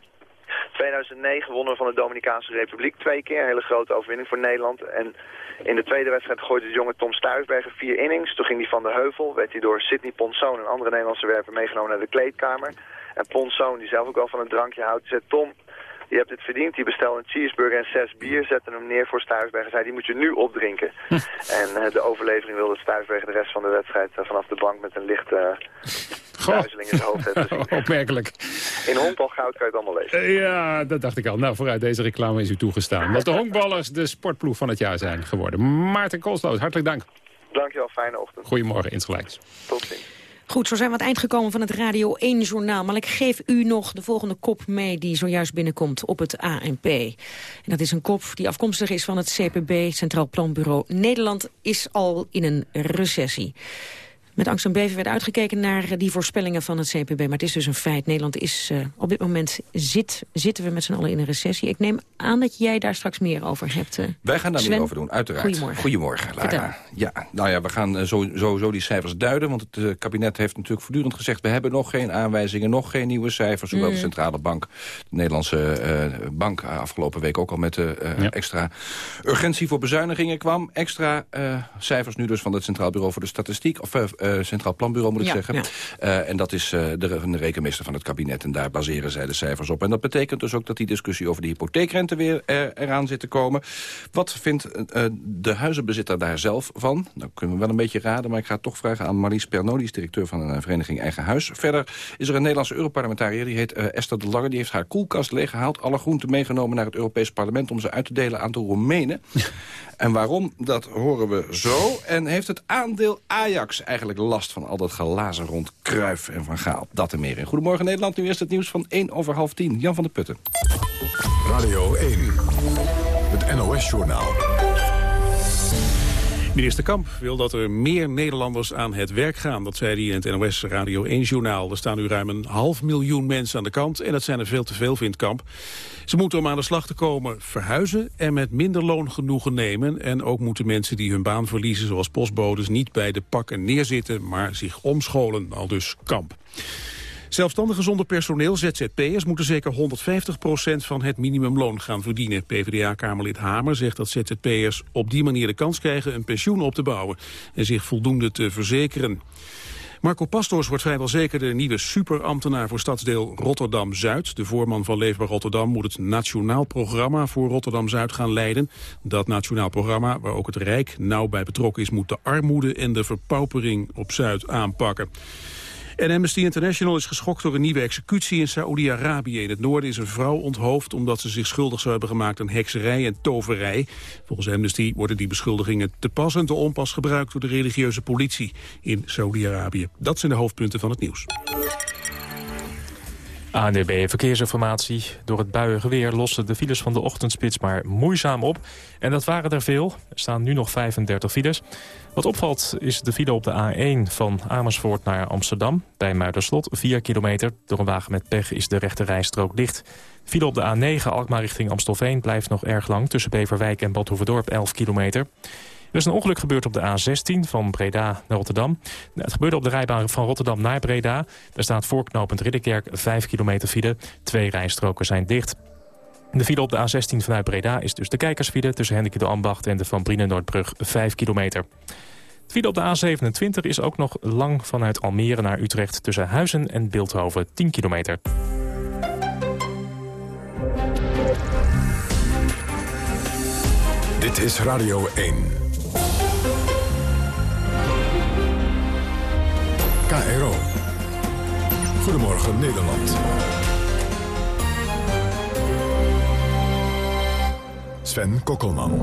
[SPEAKER 23] 2009 wonnen we van de Dominicaanse Republiek twee keer. Een hele grote overwinning voor Nederland. En in de tweede wedstrijd gooide de jonge Tom Stuisberger vier innings. Toen ging hij van de heuvel. Werd hij door Sidney Ponsoon, een andere Nederlandse werper, meegenomen naar de kleedkamer. En Ponsoon, die zelf ook wel van een drankje houdt, zei... Tom, je hebt het verdiend. Die bestelde een cheeseburger en zes bier, zette hem neer voor Stuisberger. Zei, die moet je nu opdrinken. en uh, de overlevering wilde Stuisberger de rest van de wedstrijd uh, vanaf de bank met een lichte uh, duizeling in zijn hoofd hebben.
[SPEAKER 11] Opmerkelijk.
[SPEAKER 23] In honkbal goud kan je het allemaal lezen.
[SPEAKER 11] ja, dat dacht ik al. Nou, vooruit deze reclame is u toegestaan. Dat de honkballers de sportploeg van het jaar zijn geworden. Maarten Koolsloot, hartelijk dank.
[SPEAKER 23] Dankjewel, fijne ochtend.
[SPEAKER 11] Goedemorgen, insgelijks.
[SPEAKER 23] Tot ziens.
[SPEAKER 10] Goed, zo zijn we aan het eind gekomen van het Radio 1-journaal. Maar ik geef u nog de volgende kop mee die zojuist binnenkomt op het ANP. En dat is een kop die afkomstig is van het CPB, Centraal Planbureau. Nederland is al in een recessie. Met angst en beven werd uitgekeken naar die voorspellingen van het CPB. Maar het is dus een feit. Nederland is uh, op dit moment zit, zitten we met z'n allen in een recessie. Ik neem aan dat jij daar straks meer over hebt. Uh,
[SPEAKER 24] Wij gaan daar
[SPEAKER 10] Sven?
[SPEAKER 24] meer over doen, uiteraard.
[SPEAKER 10] Goedemorgen.
[SPEAKER 24] Goedemorgen, Lara. Ja, nou ja, we gaan uh, zo, sowieso die cijfers duiden. Want het uh, kabinet heeft natuurlijk voortdurend gezegd... we hebben nog geen aanwijzingen, nog geen nieuwe cijfers. Hoewel
[SPEAKER 10] Mm.
[SPEAKER 24] de Centrale Bank, de Nederlandse uh, bank... afgelopen week ook al met de ja. extra urgentie voor bezuinigingen kwam. Extra cijfers nu dus van het Centraal Bureau voor de Statistiek... of Centraal Planbureau moet ik
[SPEAKER 10] Ja,
[SPEAKER 24] zeggen.
[SPEAKER 10] ja.
[SPEAKER 24] Uh, en dat is uh, de, de rekenmeester van het kabinet. En daar baseren zij de cijfers op. En dat betekent dus ook dat die discussie over de hypotheekrente weer er, eraan zit te komen. Wat vindt uh, de huizenbezitter daar zelf van? Nou kunnen we wel een beetje raden, maar ik ga het toch vragen aan Maries Pernod. Die is directeur van een vereniging Eigen Huis. Verder is er een Nederlandse Europarlementariër, die heet Esther de Lange. Die heeft haar koelkast leeggehaald, alle groenten meegenomen naar het Europees Parlement... om ze uit te delen aan de Roemenen. En waarom, dat horen we zo. En heeft het aandeel Ajax eigenlijk last van al dat glazen rond Kruif en Van Gaal? Dat en meer in Goedemorgen Nederland. Nu eerst het nieuws van 1 over half 10. Jan van der Putten.
[SPEAKER 1] Radio 1. Het NOS-journaal.
[SPEAKER 2] Minister Kamp wil dat er meer Nederlanders aan het werk gaan. Dat zei hij in het NOS Radio 1-journaal. Er staan nu ruim een half miljoen mensen aan de kant... en dat zijn er veel te veel, vindt Kamp. Ze moeten om aan de slag te komen verhuizen... en met minder loon genoegen nemen. En ook moeten mensen die hun baan verliezen... zoals postbodes niet bij de pakken neerzitten... maar zich omscholen, al dus Kamp. Zelfstandigen zonder personeel, ZZP'ers, moeten zeker 150% van het minimumloon gaan verdienen. PvdA-kamerlid Hamer zegt dat ZZP'ers op die manier de kans krijgen een pensioen op te bouwen en zich voldoende te verzekeren. Marco Pastors wordt vrijwel zeker de nieuwe superambtenaar voor stadsdeel Rotterdam-Zuid. De voorman van Leefbaar Rotterdam moet het nationaal programma voor Rotterdam-Zuid gaan leiden. Dat nationaal programma, waar ook het Rijk nauw bij betrokken is, moet de armoede en de verpaupering op Zuid aanpakken. En Amnesty International is geschokt door een nieuwe executie in Saoedi-Arabië. In het noorden is een vrouw onthoofd omdat ze zich schuldig zou hebben gemaakt aan hekserij en toverij. Volgens Amnesty worden die beschuldigingen te pas en te onpas gebruikt door de religieuze politie in Saoedi-Arabië. Dat zijn de hoofdpunten van het nieuws.
[SPEAKER 3] ANDB Verkeersinformatie. Door het buiige weer lossen de files van de ochtendspits maar moeizaam op. En dat waren er veel. Er staan nu nog 35 files. Wat opvalt is de file op de A1 van Amersfoort naar Amsterdam. Bij Muiderslot 4 kilometer. Door een wagen met pech is de rechte rijstrook dicht. File op de A9 Alkmaar richting Amstelveen blijft nog erg lang... tussen Beverwijk en Badhoevedorp 11 kilometer. Er is een ongeluk gebeurd op de A16 van Breda naar Rotterdam. Het gebeurde op de rijbaan van Rotterdam naar Breda. Daar staat voorknopend Ridderkerk 5 kilometer file. Twee rijstroken zijn dicht. De file op de A16 vanuit Breda is dus de kijkersfile... tussen Hendrik de Ambacht en de Van Brienen Noordbrug 5 kilometer. De file op de A27 is ook nog lang vanuit Almere naar Utrecht... tussen Huizen en Beeldhoven 10 kilometer.
[SPEAKER 1] Dit is Radio 1. KRO. Goedemorgen Nederland. Sven Kokkelman.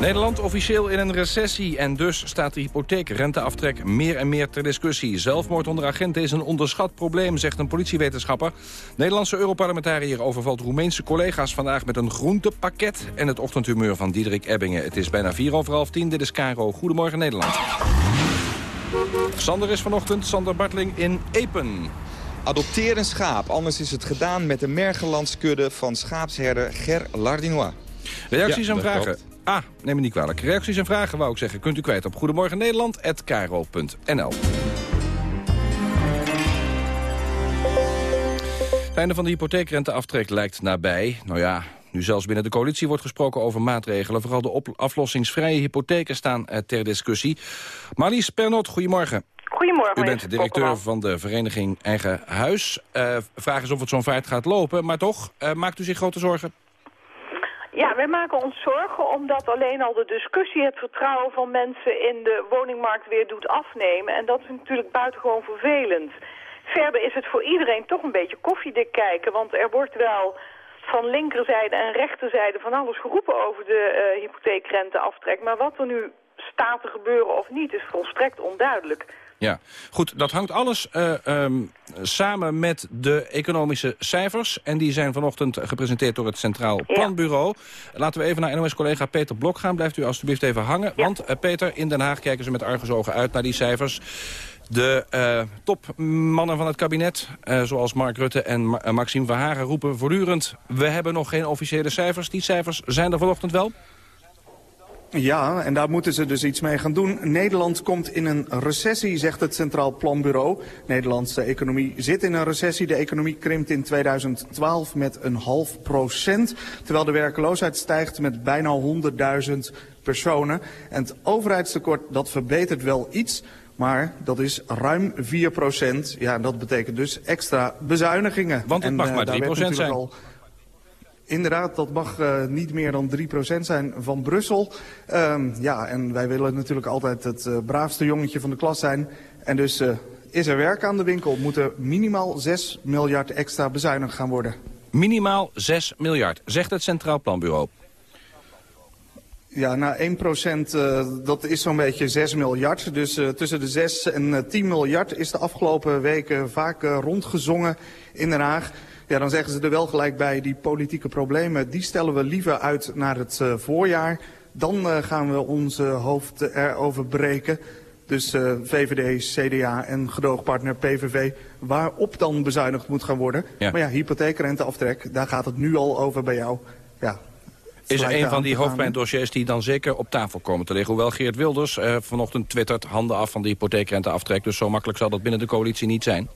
[SPEAKER 24] Nederland officieel in een recessie en dus staat de hypotheekrenteaftrek meer en meer ter discussie. Zelfmoord onder agenten is een onderschat probleem, zegt een politiewetenschapper. Nederlandse Europarlementariër overvalt Roemeense collega's vandaag met een groentepakket en het ochtendhumeur van Diederik Ebbingen. Het is bijna vier over half tien, dit is Caro. Goedemorgen Nederland. Sander is vanochtend, Sander Bartling in Epen.
[SPEAKER 25] Adopteer een schaap, anders is het gedaan met de Mergelandskudde van schaapsherder Ger Lardinois.
[SPEAKER 24] Reacties
[SPEAKER 25] Ja,
[SPEAKER 24] en vragen.
[SPEAKER 25] klopt.
[SPEAKER 24] Ah, neem me niet kwalijk. Reacties en vragen wou ik zeggen. Kunt u kwijt op goedemorgennederland.nl. Het einde van de hypotheekrenteaftrek lijkt nabij. Nou ja, nu zelfs binnen de coalitie wordt gesproken over maatregelen. Vooral de aflossingsvrije hypotheken staan eh, ter discussie. Marlies Pernot, goedemorgen.
[SPEAKER 26] Goedemorgen.
[SPEAKER 24] U bent directeur van de vereniging Eigen Huis. Uh, vraag is of het zo'n vaart gaat lopen, maar toch, uh, maakt u zich grote zorgen?
[SPEAKER 26] Ja, wij maken ons zorgen omdat alleen al de discussie het vertrouwen van mensen in de woningmarkt weer doet afnemen. En dat is natuurlijk buitengewoon vervelend. Verder is het voor iedereen toch een beetje koffiedik kijken, want er wordt wel van linkerzijde en rechterzijde van alles geroepen over de uh, hypotheekrenteaftrek. Maar wat er nu staat te gebeuren of niet is volstrekt onduidelijk.
[SPEAKER 24] Ja, goed, dat hangt alles uh, um, samen met de economische cijfers. En die zijn vanochtend gepresenteerd door het Centraal Planbureau. Laten we even naar NOS-collega Peter Blok gaan. Blijft u alstublieft even hangen. Ja. Want, uh, Peter, in Den Haag kijken ze met argusogen uit naar die cijfers. De uh, topmannen van het kabinet, uh, zoals Mark Rutte en Ma Maxime Verhagen, roepen voortdurend... we hebben nog geen officiële cijfers. Die cijfers zijn er vanochtend wel?
[SPEAKER 27] Ja, en daar moeten ze dus iets mee gaan doen. Nederland komt in een recessie, zegt het Centraal Planbureau. De Nederlandse economie zit in een recessie. De economie krimpt in 2012 met een half procent. Terwijl de werkloosheid stijgt met bijna 100.000 personen. En het overheidstekort, dat verbetert wel iets... Maar dat is ruim 4 procent. Ja, dat betekent dus extra bezuinigingen.
[SPEAKER 24] Want het
[SPEAKER 27] en,
[SPEAKER 24] mag
[SPEAKER 27] uh,
[SPEAKER 24] maar 3 procent zijn. Al,
[SPEAKER 27] inderdaad, dat mag uh, niet meer dan 3 procent zijn van Brussel. Um, ja, en wij willen natuurlijk altijd het uh, braafste jongetje van de klas zijn. En dus is er werk aan de winkel. Moeten minimaal 6 miljard extra bezuinigd gaan worden.
[SPEAKER 24] Minimaal 6 miljard, zegt het Centraal Planbureau.
[SPEAKER 27] Ja, nou 1 procent, uh, dat is zo'n beetje 6 miljard. Dus uh, tussen de 6 en uh, 10 miljard is de afgelopen weken vaak rondgezongen in Den Haag. Ja, dan zeggen ze er wel gelijk bij, die politieke problemen, die stellen we liever uit naar het voorjaar. Dan gaan we onze hoofd erover breken. Dus VVD, CDA en gedoogpartner PVV, waarop dan bezuinigd moet gaan worden. Ja. Maar ja, hypotheekrenteaftrek, daar gaat het nu al over bij jou. Ja,
[SPEAKER 24] is er een van die hoofdpijndossiers die dan zeker op tafel komen te liggen. Hoewel Geert Wilders uh, vanochtend twittert handen af van de hypotheekrenteaftrek. Dus zo makkelijk zal dat binnen de coalitie niet zijn.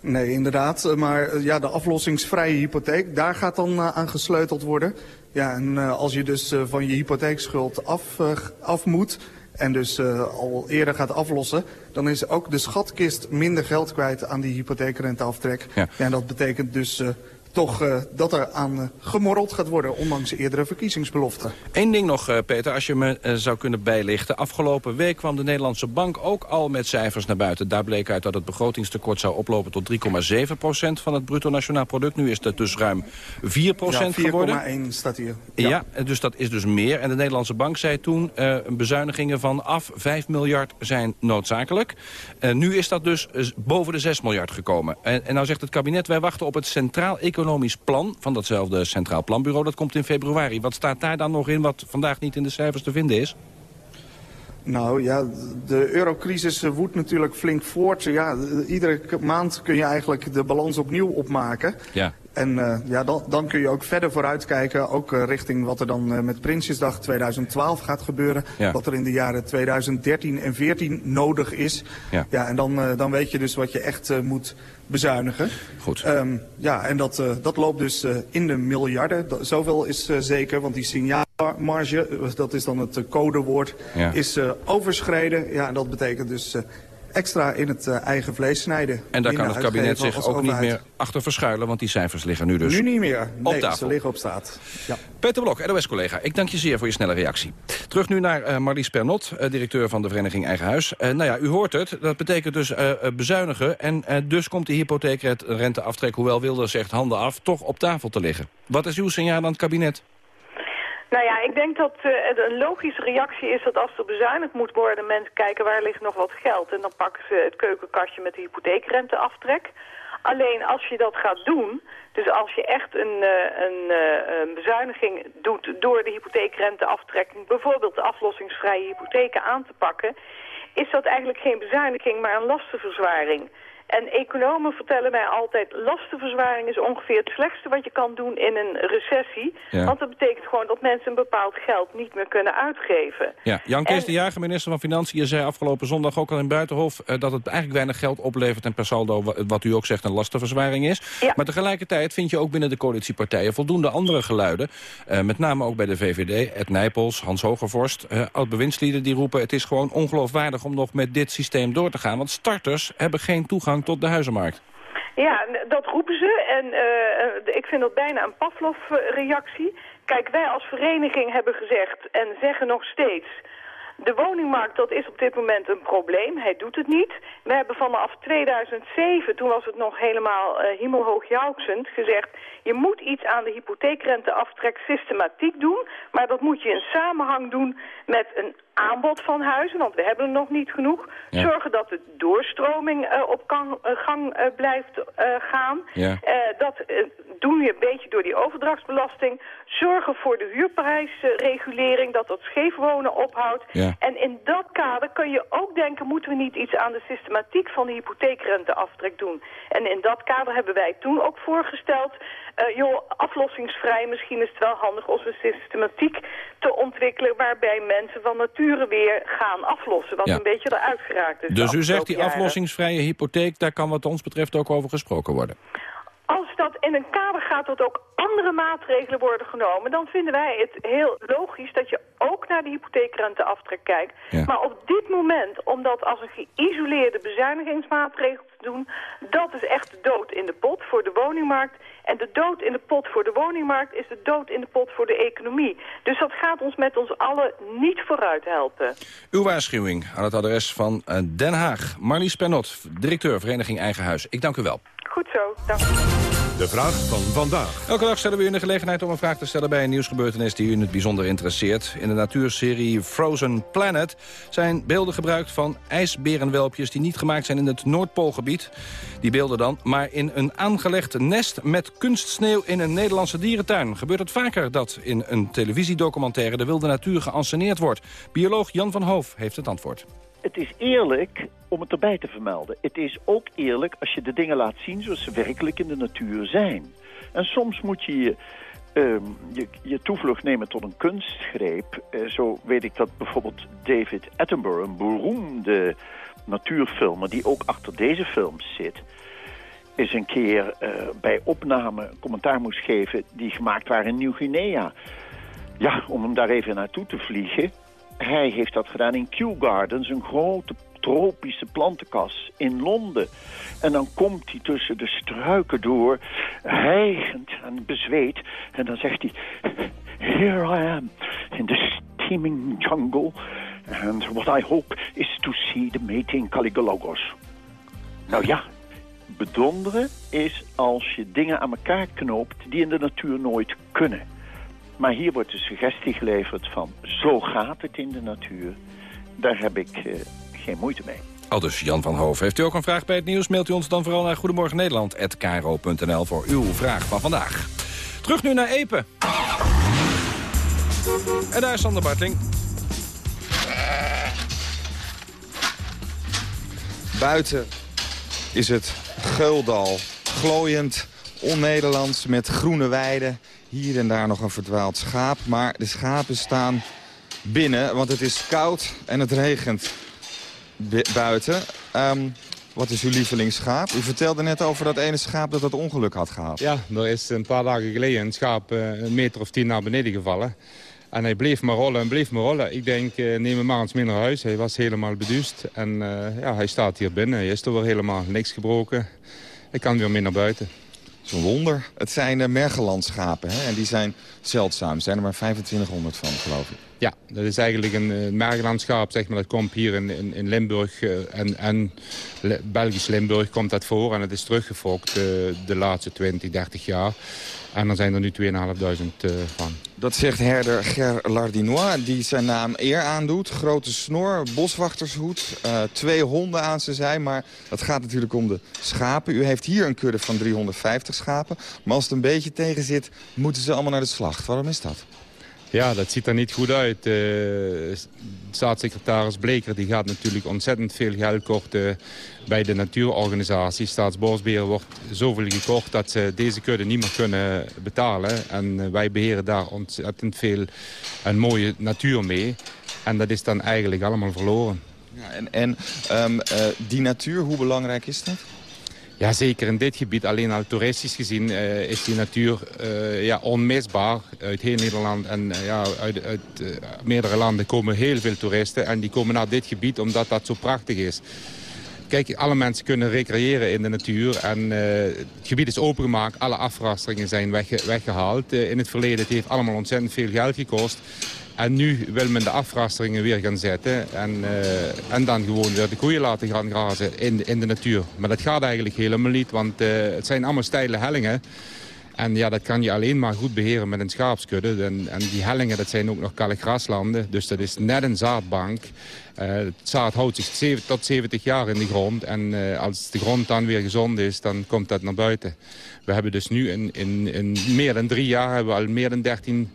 [SPEAKER 27] Nee, inderdaad. Maar ja, de aflossingsvrije hypotheek, daar gaat dan uh, aan gesleuteld worden. Ja, en uh, als je dus uh, van je hypotheekschuld af, af moet en dus al eerder gaat aflossen... dan is ook de schatkist minder geld kwijt aan die hypotheekrenteaftrek. Ja. ja en dat betekent dus toch uh, dat er aan uh, gemorreld gaat worden, ondanks eerdere verkiezingsbeloften.
[SPEAKER 24] Eén ding nog, uh, Peter, als je me zou kunnen bijlichten. Afgelopen week kwam de Nederlandse Bank ook al met cijfers naar buiten. Daar bleek uit dat het begrotingstekort zou oplopen tot 3,7 procent van het bruto nationaal product. Nu is dat dus ruim 4 procent
[SPEAKER 27] ja,
[SPEAKER 24] geworden.
[SPEAKER 27] 4,1 staat hier.
[SPEAKER 24] Ja. ja. dus dat is dus meer. En de Nederlandse Bank zei toen, bezuinigingen van af 5 miljard zijn noodzakelijk. nu is dat dus boven de 6 miljard gekomen. En, en nou zegt het kabinet, wij wachten op het Centraal Economisch economisch plan van datzelfde Centraal Planbureau. Dat komt in februari. Wat staat daar dan nog in wat vandaag niet in de cijfers te vinden is?
[SPEAKER 27] Nou ja, de eurocrisis woedt natuurlijk flink voort. Ja, iedere maand kun je eigenlijk de balans opnieuw opmaken. Ja. En uh, ja, dan, dan kun je ook verder vooruitkijken, ook uh, richting wat er dan uh, met Prinsjesdag 2012 gaat gebeuren. Ja. Wat er in de jaren 2013 en 14 nodig is. Ja, ja en dan, dan weet je dus wat je echt moet bezuinigen.
[SPEAKER 24] Goed.
[SPEAKER 27] Um, ja, en dat, dat loopt dus in de miljarden. Dat, zoveel is zeker, want die signaalmarge, dat is dan het codewoord, ja. is overschreden. Ja, en dat betekent dus extra in het uh, eigen vlees snijden.
[SPEAKER 24] En daar kan het kabinet zich ook overheid. niet meer achter verschuilen, want die cijfers liggen nu dus
[SPEAKER 27] Nu niet meer.
[SPEAKER 24] op
[SPEAKER 27] nee,
[SPEAKER 24] tafel.
[SPEAKER 27] ze liggen op straat. Ja.
[SPEAKER 24] Peter Blok, NOS-collega, ik dank je zeer voor je snelle reactie. Terug nu naar uh, Marlies Pernot, uh, directeur van de vereniging Eigen Huis. Uh, nou ja, u hoort het, dat betekent dus bezuinigen... en dus komt de hypotheekrenteaftrek, hoewel Wilder zegt handen af... toch op tafel te liggen. Wat is uw signaal aan het kabinet?
[SPEAKER 26] Nou ja, ik denk dat uh, een logische reactie is dat als er bezuinigd moet worden... mensen kijken waar ligt nog wat geld. En dan pakken ze het keukenkastje met de hypotheekrenteaftrek. Alleen als je dat gaat doen, dus als je echt een, uh, een, uh, een bezuiniging doet door de hypotheekrenteaftrekking... bijvoorbeeld de aflossingsvrije hypotheken aan te pakken... is dat eigenlijk geen bezuiniging, maar een lastenverzwaring. En economen vertellen mij altijd, lastenverzwaring is ongeveer het slechtste wat je kan doen in een recessie.
[SPEAKER 24] Ja.
[SPEAKER 26] Want dat betekent gewoon dat mensen een bepaald geld niet meer kunnen uitgeven.
[SPEAKER 24] Ja, Jan Kees
[SPEAKER 26] En-
[SPEAKER 24] de Jager, minister van Financiën, zei afgelopen zondag ook al in Buitenhof... eh, dat het eigenlijk weinig geld oplevert en per saldo, wa- wat u ook zegt, een lastenverzwaring is.
[SPEAKER 26] Ja.
[SPEAKER 24] Maar tegelijkertijd vind je ook binnen de coalitiepartijen voldoende andere geluiden. eh, met name ook bij de VVD, Ed Nijpels, Hans Hogevorst, eh oud-bewindslieden die roepen... het is gewoon ongeloofwaardig om nog met dit systeem door te gaan. Want starters hebben geen toegang tot de huizenmarkt.
[SPEAKER 26] Ja, dat roepen ze. En eh, eh, ik vind dat bijna een Pavlov-reactie. Kijk, wij als vereniging hebben gezegd en zeggen nog steeds... De woningmarkt, dat is op dit moment een probleem. Hij doet het niet. We hebben vanaf 2007, toen was het nog helemaal eh hemelhoog gezegd... je moet iets aan de hypotheekrenteaftrek systematiek doen... maar dat moet je in samenhang doen met een aanbod van huizen, want we hebben er nog niet genoeg.
[SPEAKER 28] Ja.
[SPEAKER 26] Zorgen dat de doorstroming eh, op kan- gang eh, blijft eh, gaan.
[SPEAKER 28] Ja.
[SPEAKER 26] Eh, dat doen we een beetje door die overdrachtsbelasting. Zorgen voor de huurprijsregulering, dat dat scheef wonen ophoudt.
[SPEAKER 28] Ja.
[SPEAKER 26] En in dat kader kun je ook denken, moeten we niet iets aan de systematiek van de hypotheekrenteaftrek doen. En in dat kader hebben wij toen ook voorgesteld, joh, aflossingsvrij, misschien is het wel handig om een systematiek te ontwikkelen waarbij mensen van weer gaan aflossen, wat
[SPEAKER 24] Ja.
[SPEAKER 26] een beetje eruit geraakt is.
[SPEAKER 24] Dus u zegt die
[SPEAKER 26] jaren.
[SPEAKER 24] aflossingsvrije hypotheek, daar kan wat ons betreft ook over gesproken worden.
[SPEAKER 26] Als dat in een kader gaat dat ook andere maatregelen worden genomen... dan vinden wij het heel logisch dat je ook naar de hypotheekrenteaftrek kijkt.
[SPEAKER 24] Ja.
[SPEAKER 26] Maar op dit moment, om dat als een geïsoleerde bezuinigingsmaatregel te doen... dat is echt de dood in de pot voor de woningmarkt. En de dood in de pot voor de woningmarkt is de dood in de pot voor de economie. Dus dat gaat ons met ons allen niet vooruit helpen.
[SPEAKER 24] Uw waarschuwing aan het adres van eh, Den Haag. Marlies Penot, directeur Vereniging Eigen Huis. Ik dank u wel.
[SPEAKER 26] Goed zo, dank u.
[SPEAKER 1] De vraag van vandaag.
[SPEAKER 24] Elke dag stellen we u de gelegenheid om een vraag te stellen bij een nieuwsgebeurtenis die u in het bijzonder interesseert. In de natuurserie Frozen Planet zijn beelden gebruikt van ijsberenwelpjes die niet gemaakt zijn in het Noordpoolgebied. Die beelden dan, maar in een aangelegd nest met kunstsneeuw in een Nederlandse dierentuin. Gebeurt het vaker dat in een televisiedocumentaire de wilde natuur geanceneerd wordt? Bioloog Jan van Hoof heeft het antwoord.
[SPEAKER 29] Het is eerlijk om het erbij te vermelden. Het is ook eerlijk als je de dingen laat zien zoals ze werkelijk in de natuur zijn. En soms moet je je, ehm, je, je toevlucht nemen tot een kunstgreep. Eh, zo weet ik dat bijvoorbeeld David Attenborough, een beroemde natuurfilmer... die ook achter deze films zit... is een keer eh, bij opname commentaar moest geven... die gemaakt waren in Nieuw-Guinea. Ja, om hem daar even naartoe te vliegen... Hij heeft dat gedaan in Kew Gardens, een grote tropische plantenkas in Londen. En dan komt hij tussen de struiken door, hijgend en bezweet. En dan zegt hij, here I am in the steaming jungle. And what I hope is to see the mating Caligulogos. Nou ja, bedonderen is als je dingen aan elkaar knoopt die in de natuur nooit kunnen. Maar hier wordt de suggestie geleverd van zo gaat het in de natuur. Daar heb ik eh, geen moeite mee.
[SPEAKER 24] Aldus Jan van Hoof. Heeft u ook een vraag bij het nieuws? Mailt u ons dan vooral naar Goedemorgen Nederland@kro.nl voor uw vraag van vandaag. Terug nu naar Epe. En daar is Sander Bartling.
[SPEAKER 25] Buiten is het Geuldal. Glooiend, on-Nederlands, met groene weiden. Hier en daar nog een verdwaald schaap. Maar de schapen staan binnen, want het is koud en het regent bu- buiten. Ehm, wat is uw lievelingsschaap? U vertelde net over dat ene schaap dat dat ongeluk had gehad.
[SPEAKER 28] Ja, er is een paar dagen geleden een schaap eh, een meter of tien naar beneden gevallen. En hij bleef maar rollen en bleef maar rollen. Ik denk, eh, neem hem maar eens mee naar huis. Hij was helemaal beduust. En eh, ja, hij staat hier binnen. Hij is er weer helemaal niks gebroken. Hij kan weer mee naar buiten.
[SPEAKER 25] Zo'n wonder. Het zijn uh, Mergelandschapen hè? en die zijn zeldzaam. Er zijn er maar 2500 van, geloof ik.
[SPEAKER 28] Ja, dat is eigenlijk een uh, mergelandschap, zeg maar. Dat komt hier in, in, in Limburg uh, en, en Le Belgisch Limburg komt dat voor. En het is teruggefokt de laatste 20, 30 jaar. En er zijn er nu 2.500 van.
[SPEAKER 25] Dat zegt herder Ger Lardinois, die zijn naam eer aandoet. Grote snor, boswachtershoed, uh, twee honden aan zijn zij. Maar het gaat natuurlijk om de schapen. U heeft hier een kudde van 350 schapen. Maar als het een beetje tegen zit, moeten ze allemaal naar de slacht. Waarom is dat?
[SPEAKER 28] Ja, dat ziet er niet goed uit. Uh, staatssecretaris Bleker die gaat natuurlijk ontzettend veel geld korten bij de natuurorganisatie. Staatsbosbeheer wordt zoveel gekort dat ze deze kudde niet meer kunnen betalen. En eh, wij beheren daar ontzettend veel en mooie natuur mee. En dat is dan eigenlijk allemaal verloren.
[SPEAKER 25] Ja, en en um, uh, die natuur, hoe belangrijk is dat?
[SPEAKER 28] Ja, zeker in dit gebied. Alleen al toeristisch gezien uh, is die natuur uh, ja, onmisbaar. Uit heel Nederland en uh, ja, uit, uit meerdere landen komen heel veel toeristen. En die komen naar dit gebied omdat dat zo prachtig is. Kijk, alle mensen kunnen recreëren in de natuur. En het gebied is opengemaakt. Alle afrasteringen zijn wegge weggehaald. in het verleden het heeft allemaal ontzettend veel geld gekost. En nu wil men de afrasteringen weer gaan zetten. En, uh, en dan gewoon weer de koeien laten gaan grazen in, in de natuur. Maar dat gaat eigenlijk helemaal niet, want uh, het zijn allemaal steile hellingen. En ja, dat kan je alleen maar goed beheren met een schaapskudde. En, en die hellingen, dat zijn ook nog kale graslanden. Dus dat is net een zaadbank. Uh, het zaad houdt zich tot 70 jaar in de grond. En als de grond dan weer gezond is, dan komt dat naar buiten. We hebben dus nu in, in, in meer dan drie jaar hebben we al meer dan 13 uh,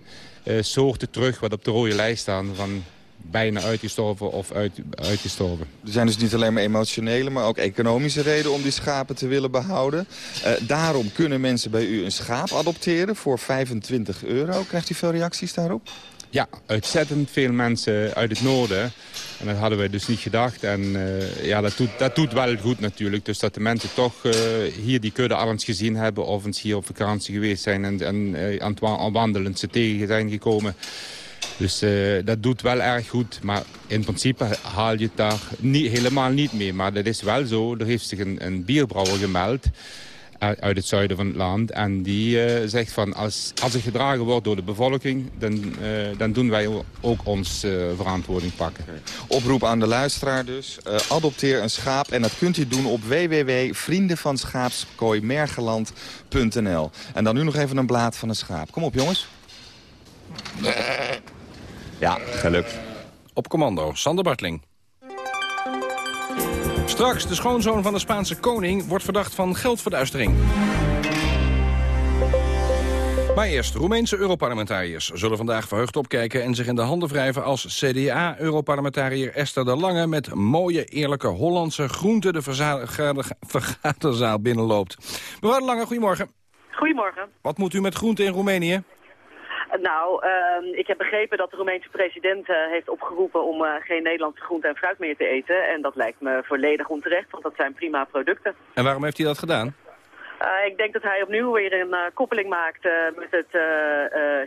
[SPEAKER 28] soorten terug wat op de rode lijst staan van bijna uitgestorven of uit, uitgestorven.
[SPEAKER 25] Er zijn dus niet alleen maar emotionele, maar ook economische redenen om die schapen te willen behouden. Uh, daarom kunnen mensen bij u een schaap adopteren voor 25 euro. Krijgt u veel reacties daarop?
[SPEAKER 28] Ja, ontzettend veel mensen uit het noorden. En dat hadden wij dus niet gedacht. En uh, ja, dat doet, dat doet wel goed natuurlijk. Dus dat de mensen toch uh, hier die kudde al gezien hebben... of eens hier op vakantie geweest zijn en, en uh, aan het wandelen ze tegen zijn gekomen. Dus dat doet wel erg goed. Maar in principe haal je het daar niet, helemaal niet mee. Maar dat is wel zo. Er heeft zich een, een bierbrouwer gemeld uit het zuiden van het land. En die uh, zegt van als, als het gedragen wordt door de bevolking... dan, uh, dan doen wij ook ons uh, verantwoording pakken.
[SPEAKER 25] Oproep aan de luisteraar dus. adopteer een schaap en dat kunt u doen op www.vriendenvanschaapskooimergeland.nl. En dan nu nog even een blaad van een schaap. Kom op jongens. Ja, gelukt.
[SPEAKER 24] Op commando, Sander Bartling. Straks, de schoonzoon van de Spaanse koning wordt verdacht van geldverduistering. Maar eerst, Roemeense Europarlementariërs zullen vandaag verheugd opkijken... en zich in de handen wrijven als CDA-Europarlementariër Esther de Lange... met mooie, eerlijke Hollandse groente de vergaderzaal binnenloopt. Mevrouw de Lange, goedemorgen.
[SPEAKER 30] Goedemorgen.
[SPEAKER 24] Wat moet u met groente in Roemenië?
[SPEAKER 30] Nou, uh, ik heb begrepen dat de Roemeense president uh, heeft opgeroepen om uh, geen Nederlandse groente en fruit meer te eten. En dat lijkt me volledig onterecht, want dat zijn prima producten.
[SPEAKER 24] En waarom heeft hij dat gedaan?
[SPEAKER 30] Uh, ik denk dat hij opnieuw weer een uh, koppeling maakt uh, met het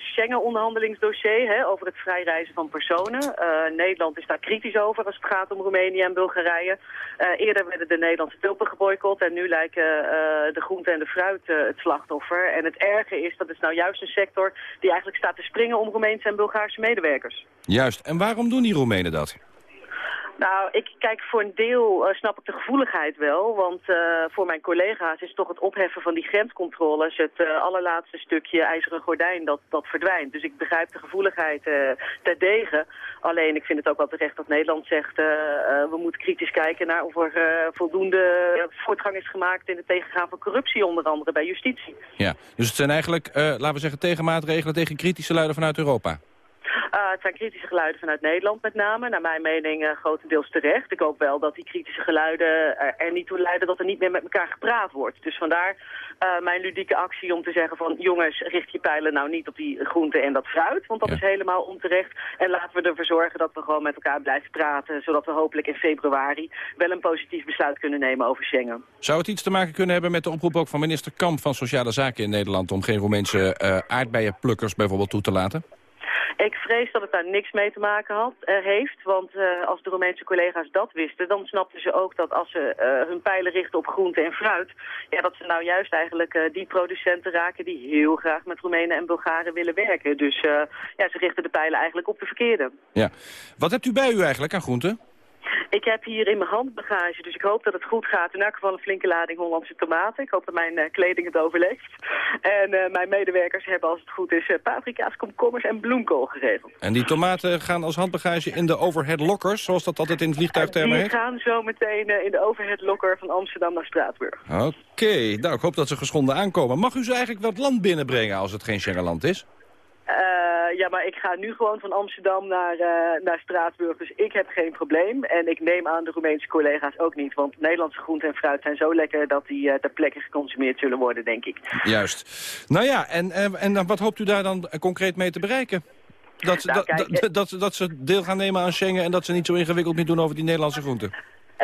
[SPEAKER 30] Schengen-onderhandelingsdossier over het vrijreizen van personen. Nederland is daar kritisch over als het gaat om Roemenië en Bulgarije. eerder werden de Nederlandse tulpen geboycott en nu lijken de groente en de fruit het slachtoffer. En het erge is dat het nou juist een sector die eigenlijk staat te springen om Roemeense en Bulgaarse medewerkers.
[SPEAKER 24] Juist. En waarom doen die Roemenen dat?
[SPEAKER 30] Nou, ik kijk voor een deel, uh, snap ik de gevoeligheid wel. Want uh, voor mijn collega's is toch het opheffen van die grenscontroles... het uh, allerlaatste stukje ijzeren gordijn dat, dat verdwijnt. Dus ik begrijp de gevoeligheid terdege. Alleen ik vind het ook wel terecht dat Nederland zegt... we moeten kritisch kijken naar of er voldoende voortgang is gemaakt... in het tegengaan van corruptie, onder andere bij justitie.
[SPEAKER 24] Ja, dus het zijn eigenlijk, laten we zeggen, tegenmaatregelen tegen kritische luiden vanuit Europa.
[SPEAKER 30] Uh, het zijn kritische geluiden vanuit Nederland met name. Naar mijn mening uh, grotendeels terecht. Ik hoop wel dat die kritische geluiden er, er, niet toe leiden dat er niet meer met elkaar gepraat wordt. Dus vandaar uh, mijn ludieke actie om te zeggen van... jongens, richt je pijlen nou niet op die groenten en dat fruit. Want dat ja. is helemaal onterecht. En laten we ervoor zorgen dat we gewoon met elkaar blijven praten. Zodat we hopelijk in februari wel een positief besluit kunnen nemen over Schengen.
[SPEAKER 24] Zou het iets te maken kunnen hebben met de oproep ook van minister Kamp van Sociale Zaken in Nederland... om geen Roemeense aardbeienplukkers bijvoorbeeld toe te laten?
[SPEAKER 30] Ik vrees dat het daar niks mee te maken had, uh, heeft. Want uh, als de Roemeense collega's dat wisten, dan snapten ze ook dat als ze uh, hun pijlen richten op groente en fruit... Ja, dat ze nou juist eigenlijk die producenten raken die heel graag met Roemenen en Bulgaren willen werken. Dus ja, ze richten de pijlen eigenlijk op de verkeerde.
[SPEAKER 24] Ja. Wat hebt u bij u eigenlijk aan groenten?
[SPEAKER 30] Ik heb hier in mijn handbagage, dus ik hoop dat het goed gaat. In elk geval een flinke lading Hollandse tomaten. Ik hoop dat mijn uh, kleding het overleeft. En uh, mijn medewerkers hebben, als het goed is, uh, paprika's, komkommers en bloemkool geregeld.
[SPEAKER 24] En die tomaten gaan als handbagage in de overhead lockers, zoals dat altijd in vliegtuigtermen heet?
[SPEAKER 30] Die gaan zo meteen in de overhead locker van Amsterdam naar Straatsburg.
[SPEAKER 24] Oké, okay. nou ik hoop dat ze geschonden aankomen. Mag u ze eigenlijk wat land binnenbrengen als het geen Schengenland is?
[SPEAKER 30] Eh, ja, maar ik ga nu gewoon van Amsterdam naar, eh, naar Straatsburg, dus ik heb geen probleem. En ik neem aan de Roemeense collega's ook niet, want Nederlandse groenten en fruit zijn zo lekker dat die uh, ter plekke geconsumeerd zullen worden, denk ik.
[SPEAKER 24] Juist. Nou ja, en, en, en wat hoopt u daar dan concreet mee te bereiken? Dat,
[SPEAKER 30] Nou,
[SPEAKER 24] dat,
[SPEAKER 30] kijk,
[SPEAKER 24] dat, dat ze deel gaan nemen aan Schengen en dat ze niet zo ingewikkeld meer doen over die Nederlandse groenten.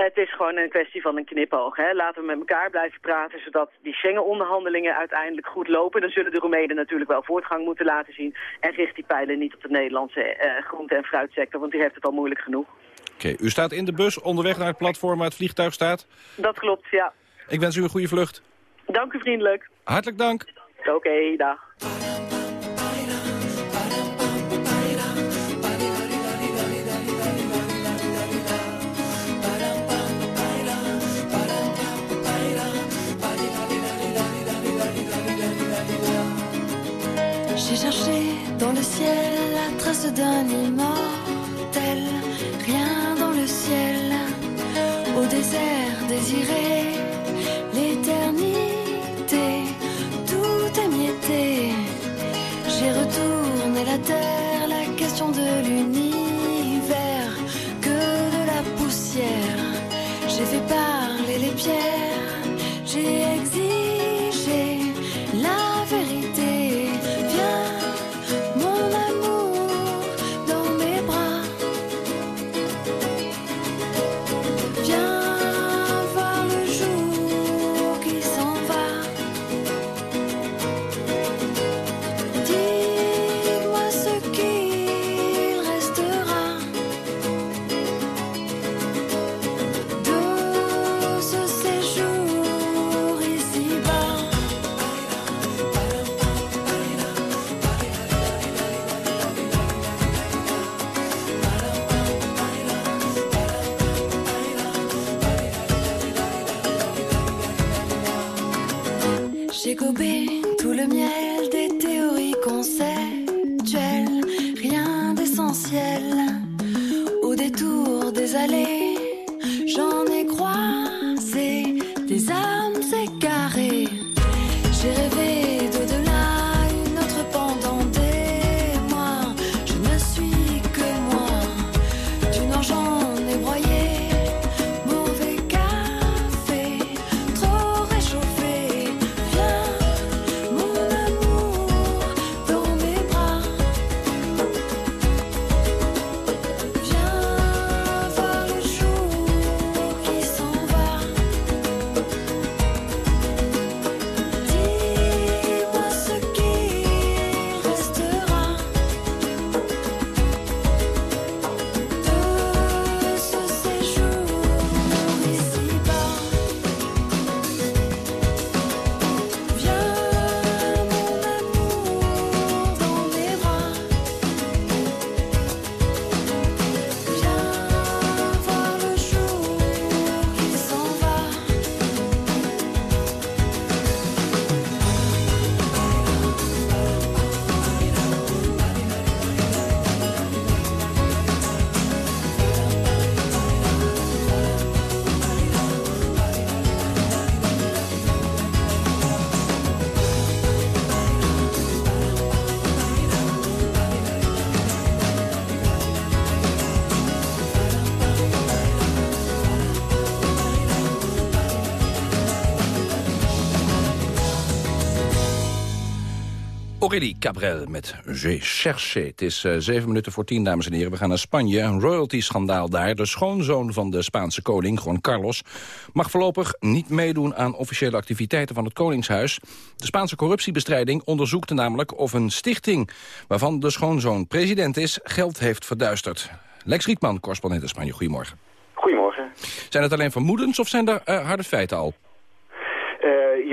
[SPEAKER 30] Het is gewoon een kwestie van een knipoog. Hè. Laten we met elkaar blijven praten, zodat die Schengen-onderhandelingen uiteindelijk goed lopen. Dan zullen de Roemenen natuurlijk wel voortgang moeten laten zien. En richt die pijlen niet op de Nederlandse eh, groente- en fruitsector, want die heeft het al moeilijk genoeg.
[SPEAKER 24] Oké, u staat in de bus onderweg naar het platform waar het vliegtuig staat.
[SPEAKER 30] Dat klopt, ja.
[SPEAKER 24] Ik wens u een goede vlucht.
[SPEAKER 30] Dank u vriendelijk.
[SPEAKER 24] Hartelijk dank.
[SPEAKER 30] Oké, dag.
[SPEAKER 31] Dans le ciel la trace d'un immortel,
[SPEAKER 24] Aurélie Cabrel met J'ai cherché. Het is eh, zeven minuten voor tien, dames en heren. We gaan naar Spanje. Een royalty-schandaal daar. De schoonzoon van de Spaanse koning, Juan Carlos... mag voorlopig niet meedoen aan officiële activiteiten van het Koningshuis. De Spaanse corruptiebestrijding onderzoekt namelijk of een stichting... waarvan de schoonzoon president is, geld heeft verduisterd. Lex Rietman, correspondent in Spanje. Goedemorgen.
[SPEAKER 32] Goedemorgen.
[SPEAKER 24] Zijn het alleen vermoedens of zijn er eh, harde feiten al?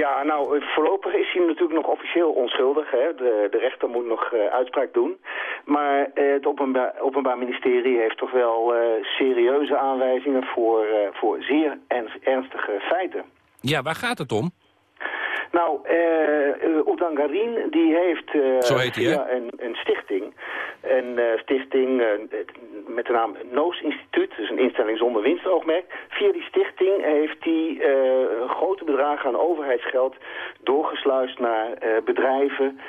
[SPEAKER 32] Ja, nou, voorlopig is hij natuurlijk nog officieel onschuldig. Hè. De, de rechter moet nog eh, uitspraak doen. Maar eh, het openbaar, openbaar Ministerie heeft toch wel eh, serieuze aanwijzingen voor, voor zeer ernst- ernstige feiten.
[SPEAKER 24] Ja, waar gaat het om?
[SPEAKER 32] Nou, uh, Udangarin die heeft uh,
[SPEAKER 24] Zo heet hij,
[SPEAKER 32] via een, een stichting, een uh, stichting met de naam Noos Instituut, dus een instelling zonder winstoogmerk. Via die stichting heeft hij grote bedragen aan overheidsgeld doorgesluist naar bedrijven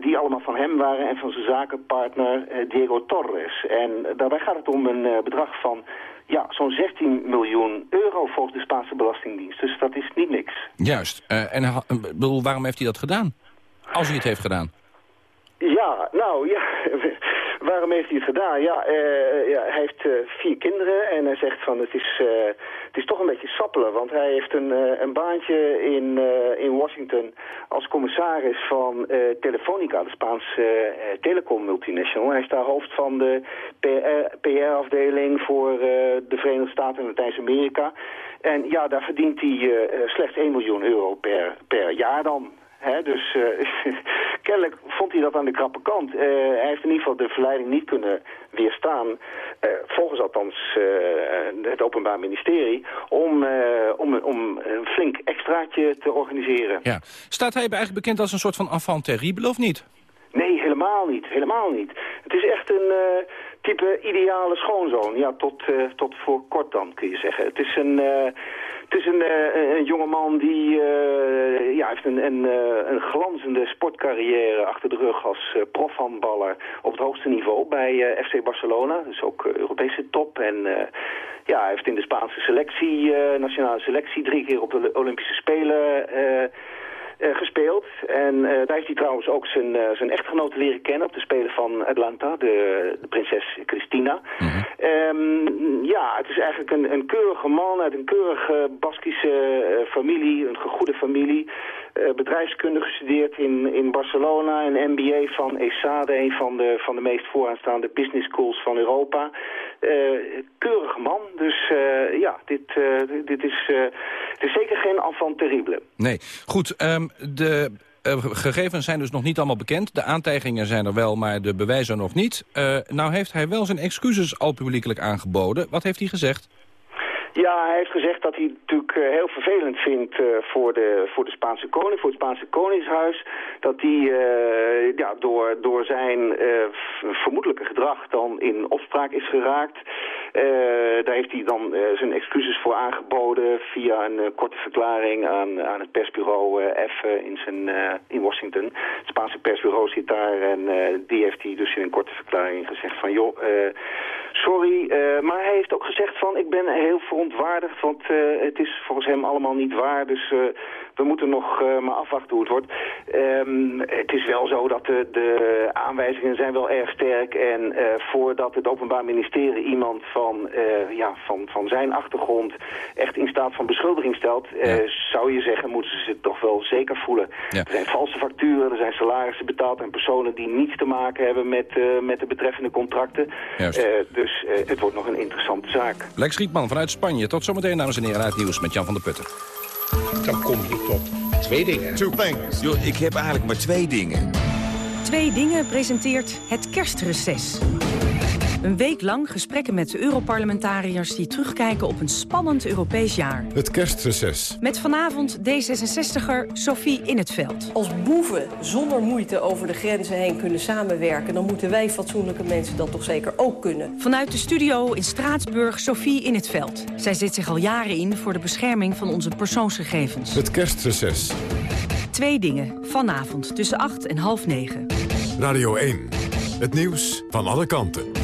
[SPEAKER 32] die allemaal van hem waren en van zijn zakenpartner Diego Torres. En daarbij gaat het om een bedrag van ja, zo'n 16 miljoen euro volgens de Spaanse Belastingdienst. Dus dat is niet niks.
[SPEAKER 24] Juist. Uh, en bedoel, waarom heeft hij dat gedaan? Als hij het heeft gedaan.
[SPEAKER 32] Ja, nou ja, waarom heeft hij het gedaan? Ja, uh, ja hij heeft uh, vier kinderen en hij zegt van het is, het is toch een beetje sappelen. Want hij heeft een, een baantje in, in Washington als commissaris van Telefonica, de Spaanse telecom multinational. Hij is daar hoofd van de PR-afdeling voor de Verenigde Staten en Latijns-Amerika. En ja, daar verdient hij slechts 1 miljoen euro per, per jaar dan. Dus kennelijk vond hij dat aan de krappe kant. Uh, hij heeft in ieder geval de verleiding niet kunnen weerstaan, uh, volgens althans het Openbaar Ministerie, om, om, om een flink extraatje te organiseren.
[SPEAKER 24] Ja. Staat hij eigenlijk bekend als een soort van enfant terrible of niet?
[SPEAKER 32] Nee, helemaal niet. Helemaal niet. Het is echt een type ideale schoonzoon. Ja, tot, tot voor kort dan, kun je zeggen. Het is een... Het is een, uh, een jongeman die uh, ja, heeft een, uh, een glanzende sportcarrière achter de rug als profhandballer op het hoogste niveau bij FC Barcelona. Dus ook Europese top. En ja, hij heeft in de Spaanse selectie, nationale selectie, drie keer op de Olympische Spelen gespeeld. En uh, daar heeft hij trouwens ook zijn, uh, zijn echtgenote leren kennen op de Spelen van Atlanta, de, de prinses Christina. Mm um, ja, het is eigenlijk een, een keurige man uit een keurige Baskische familie, een goede familie. Bedrijfskunde gestudeerd in, in Barcelona, een MBA van ESADE, een van de, van de meest vooraanstaande business schools van Europa. keurige man, dus ja, dit, dit, is, is zeker geen enfant terrible.
[SPEAKER 24] Nee, goed. Um, de gegevens zijn dus nog niet allemaal bekend. De aantijgingen zijn er wel, maar de bewijzen nog niet. Nou heeft hij wel zijn excuses al publiekelijk aangeboden. Wat heeft hij gezegd?
[SPEAKER 32] Ja, hij heeft gezegd dat hij het natuurlijk uh, heel vervelend vindt uh, voor, de, voor de Spaanse koning, voor het Spaanse koningshuis. Dat hij uh, ja, door, door zijn vermoedelijke gedrag dan in opspraak is geraakt. daar heeft hij dan zijn excuses voor aangeboden via een korte verklaring aan, aan het persbureau F in, zijn, in Washington. Het Spaanse persbureau zit daar en die heeft hij dus in een korte verklaring gezegd van joh, sorry. maar hij heeft ook gezegd van ik ben heel verontwaardigd verontwaardigd, want uh, het is volgens hem allemaal niet waar. Dus uh, we moeten nog uh, maar afwachten hoe het wordt. Um, het is wel zo dat de, de aanwijzingen zijn wel erg sterk. En voordat het Openbaar Ministerie iemand van, ja, van, van zijn achtergrond echt in staat van beschuldiging stelt... Ja. zou je zeggen, moeten ze het toch wel zeker voelen. Ja. Er zijn valse facturen, er zijn salarissen betaald aan personen die niets te maken hebben met, met de betreffende contracten. dus het wordt nog een interessante zaak.
[SPEAKER 24] Lex Rietman vanuit Spanje. Tot zometeen, dames en heren, uit het nieuws met Jan van der Putten.
[SPEAKER 33] Dan kom je tot twee dingen.
[SPEAKER 34] Two things. Yo, ik heb eigenlijk maar twee dingen.
[SPEAKER 35] Twee dingen presenteert het kerstreces. Een week lang gesprekken met Europarlementariërs die terugkijken op een spannend Europees jaar.
[SPEAKER 1] Het kerstreces.
[SPEAKER 35] Met vanavond D66er Sophie in het veld.
[SPEAKER 36] Als boeven zonder moeite over de grenzen heen kunnen samenwerken... dan moeten wij fatsoenlijke mensen dat toch zeker ook kunnen.
[SPEAKER 35] Vanuit de studio in Straatsburg Sophie in het veld. Zij zet zich al jaren in voor de bescherming van onze persoonsgegevens.
[SPEAKER 1] Het kerstreces.
[SPEAKER 35] Twee dingen. Vanavond tussen acht en half negen.
[SPEAKER 1] Radio 1. Het nieuws van alle kanten.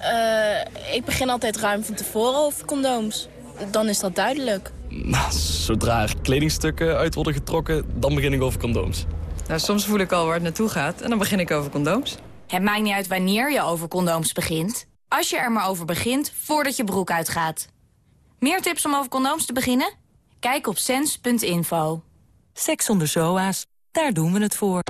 [SPEAKER 37] Uh, ik begin altijd ruim van tevoren over condooms. Dan is dat duidelijk.
[SPEAKER 38] Nou, zodra er kledingstukken uit worden getrokken, dan begin ik over condooms.
[SPEAKER 39] Nou, soms voel ik al waar het naartoe gaat en dan begin ik over condooms.
[SPEAKER 40] Het maakt niet uit wanneer je over condooms begint. Als je er maar over begint, voordat je broek uitgaat. Meer tips om over condooms te beginnen? Kijk op sens.info.
[SPEAKER 35] Seks zonder zoa's, daar doen we het voor.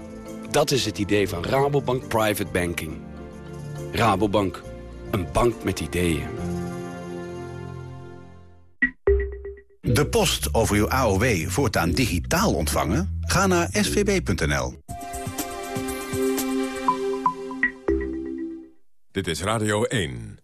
[SPEAKER 41] Dat is het idee van Rabobank Private Banking. Rabobank, een bank met ideeën.
[SPEAKER 42] De post over uw AOW voortaan digitaal ontvangen? Ga naar svb.nl.
[SPEAKER 1] Dit is Radio 1.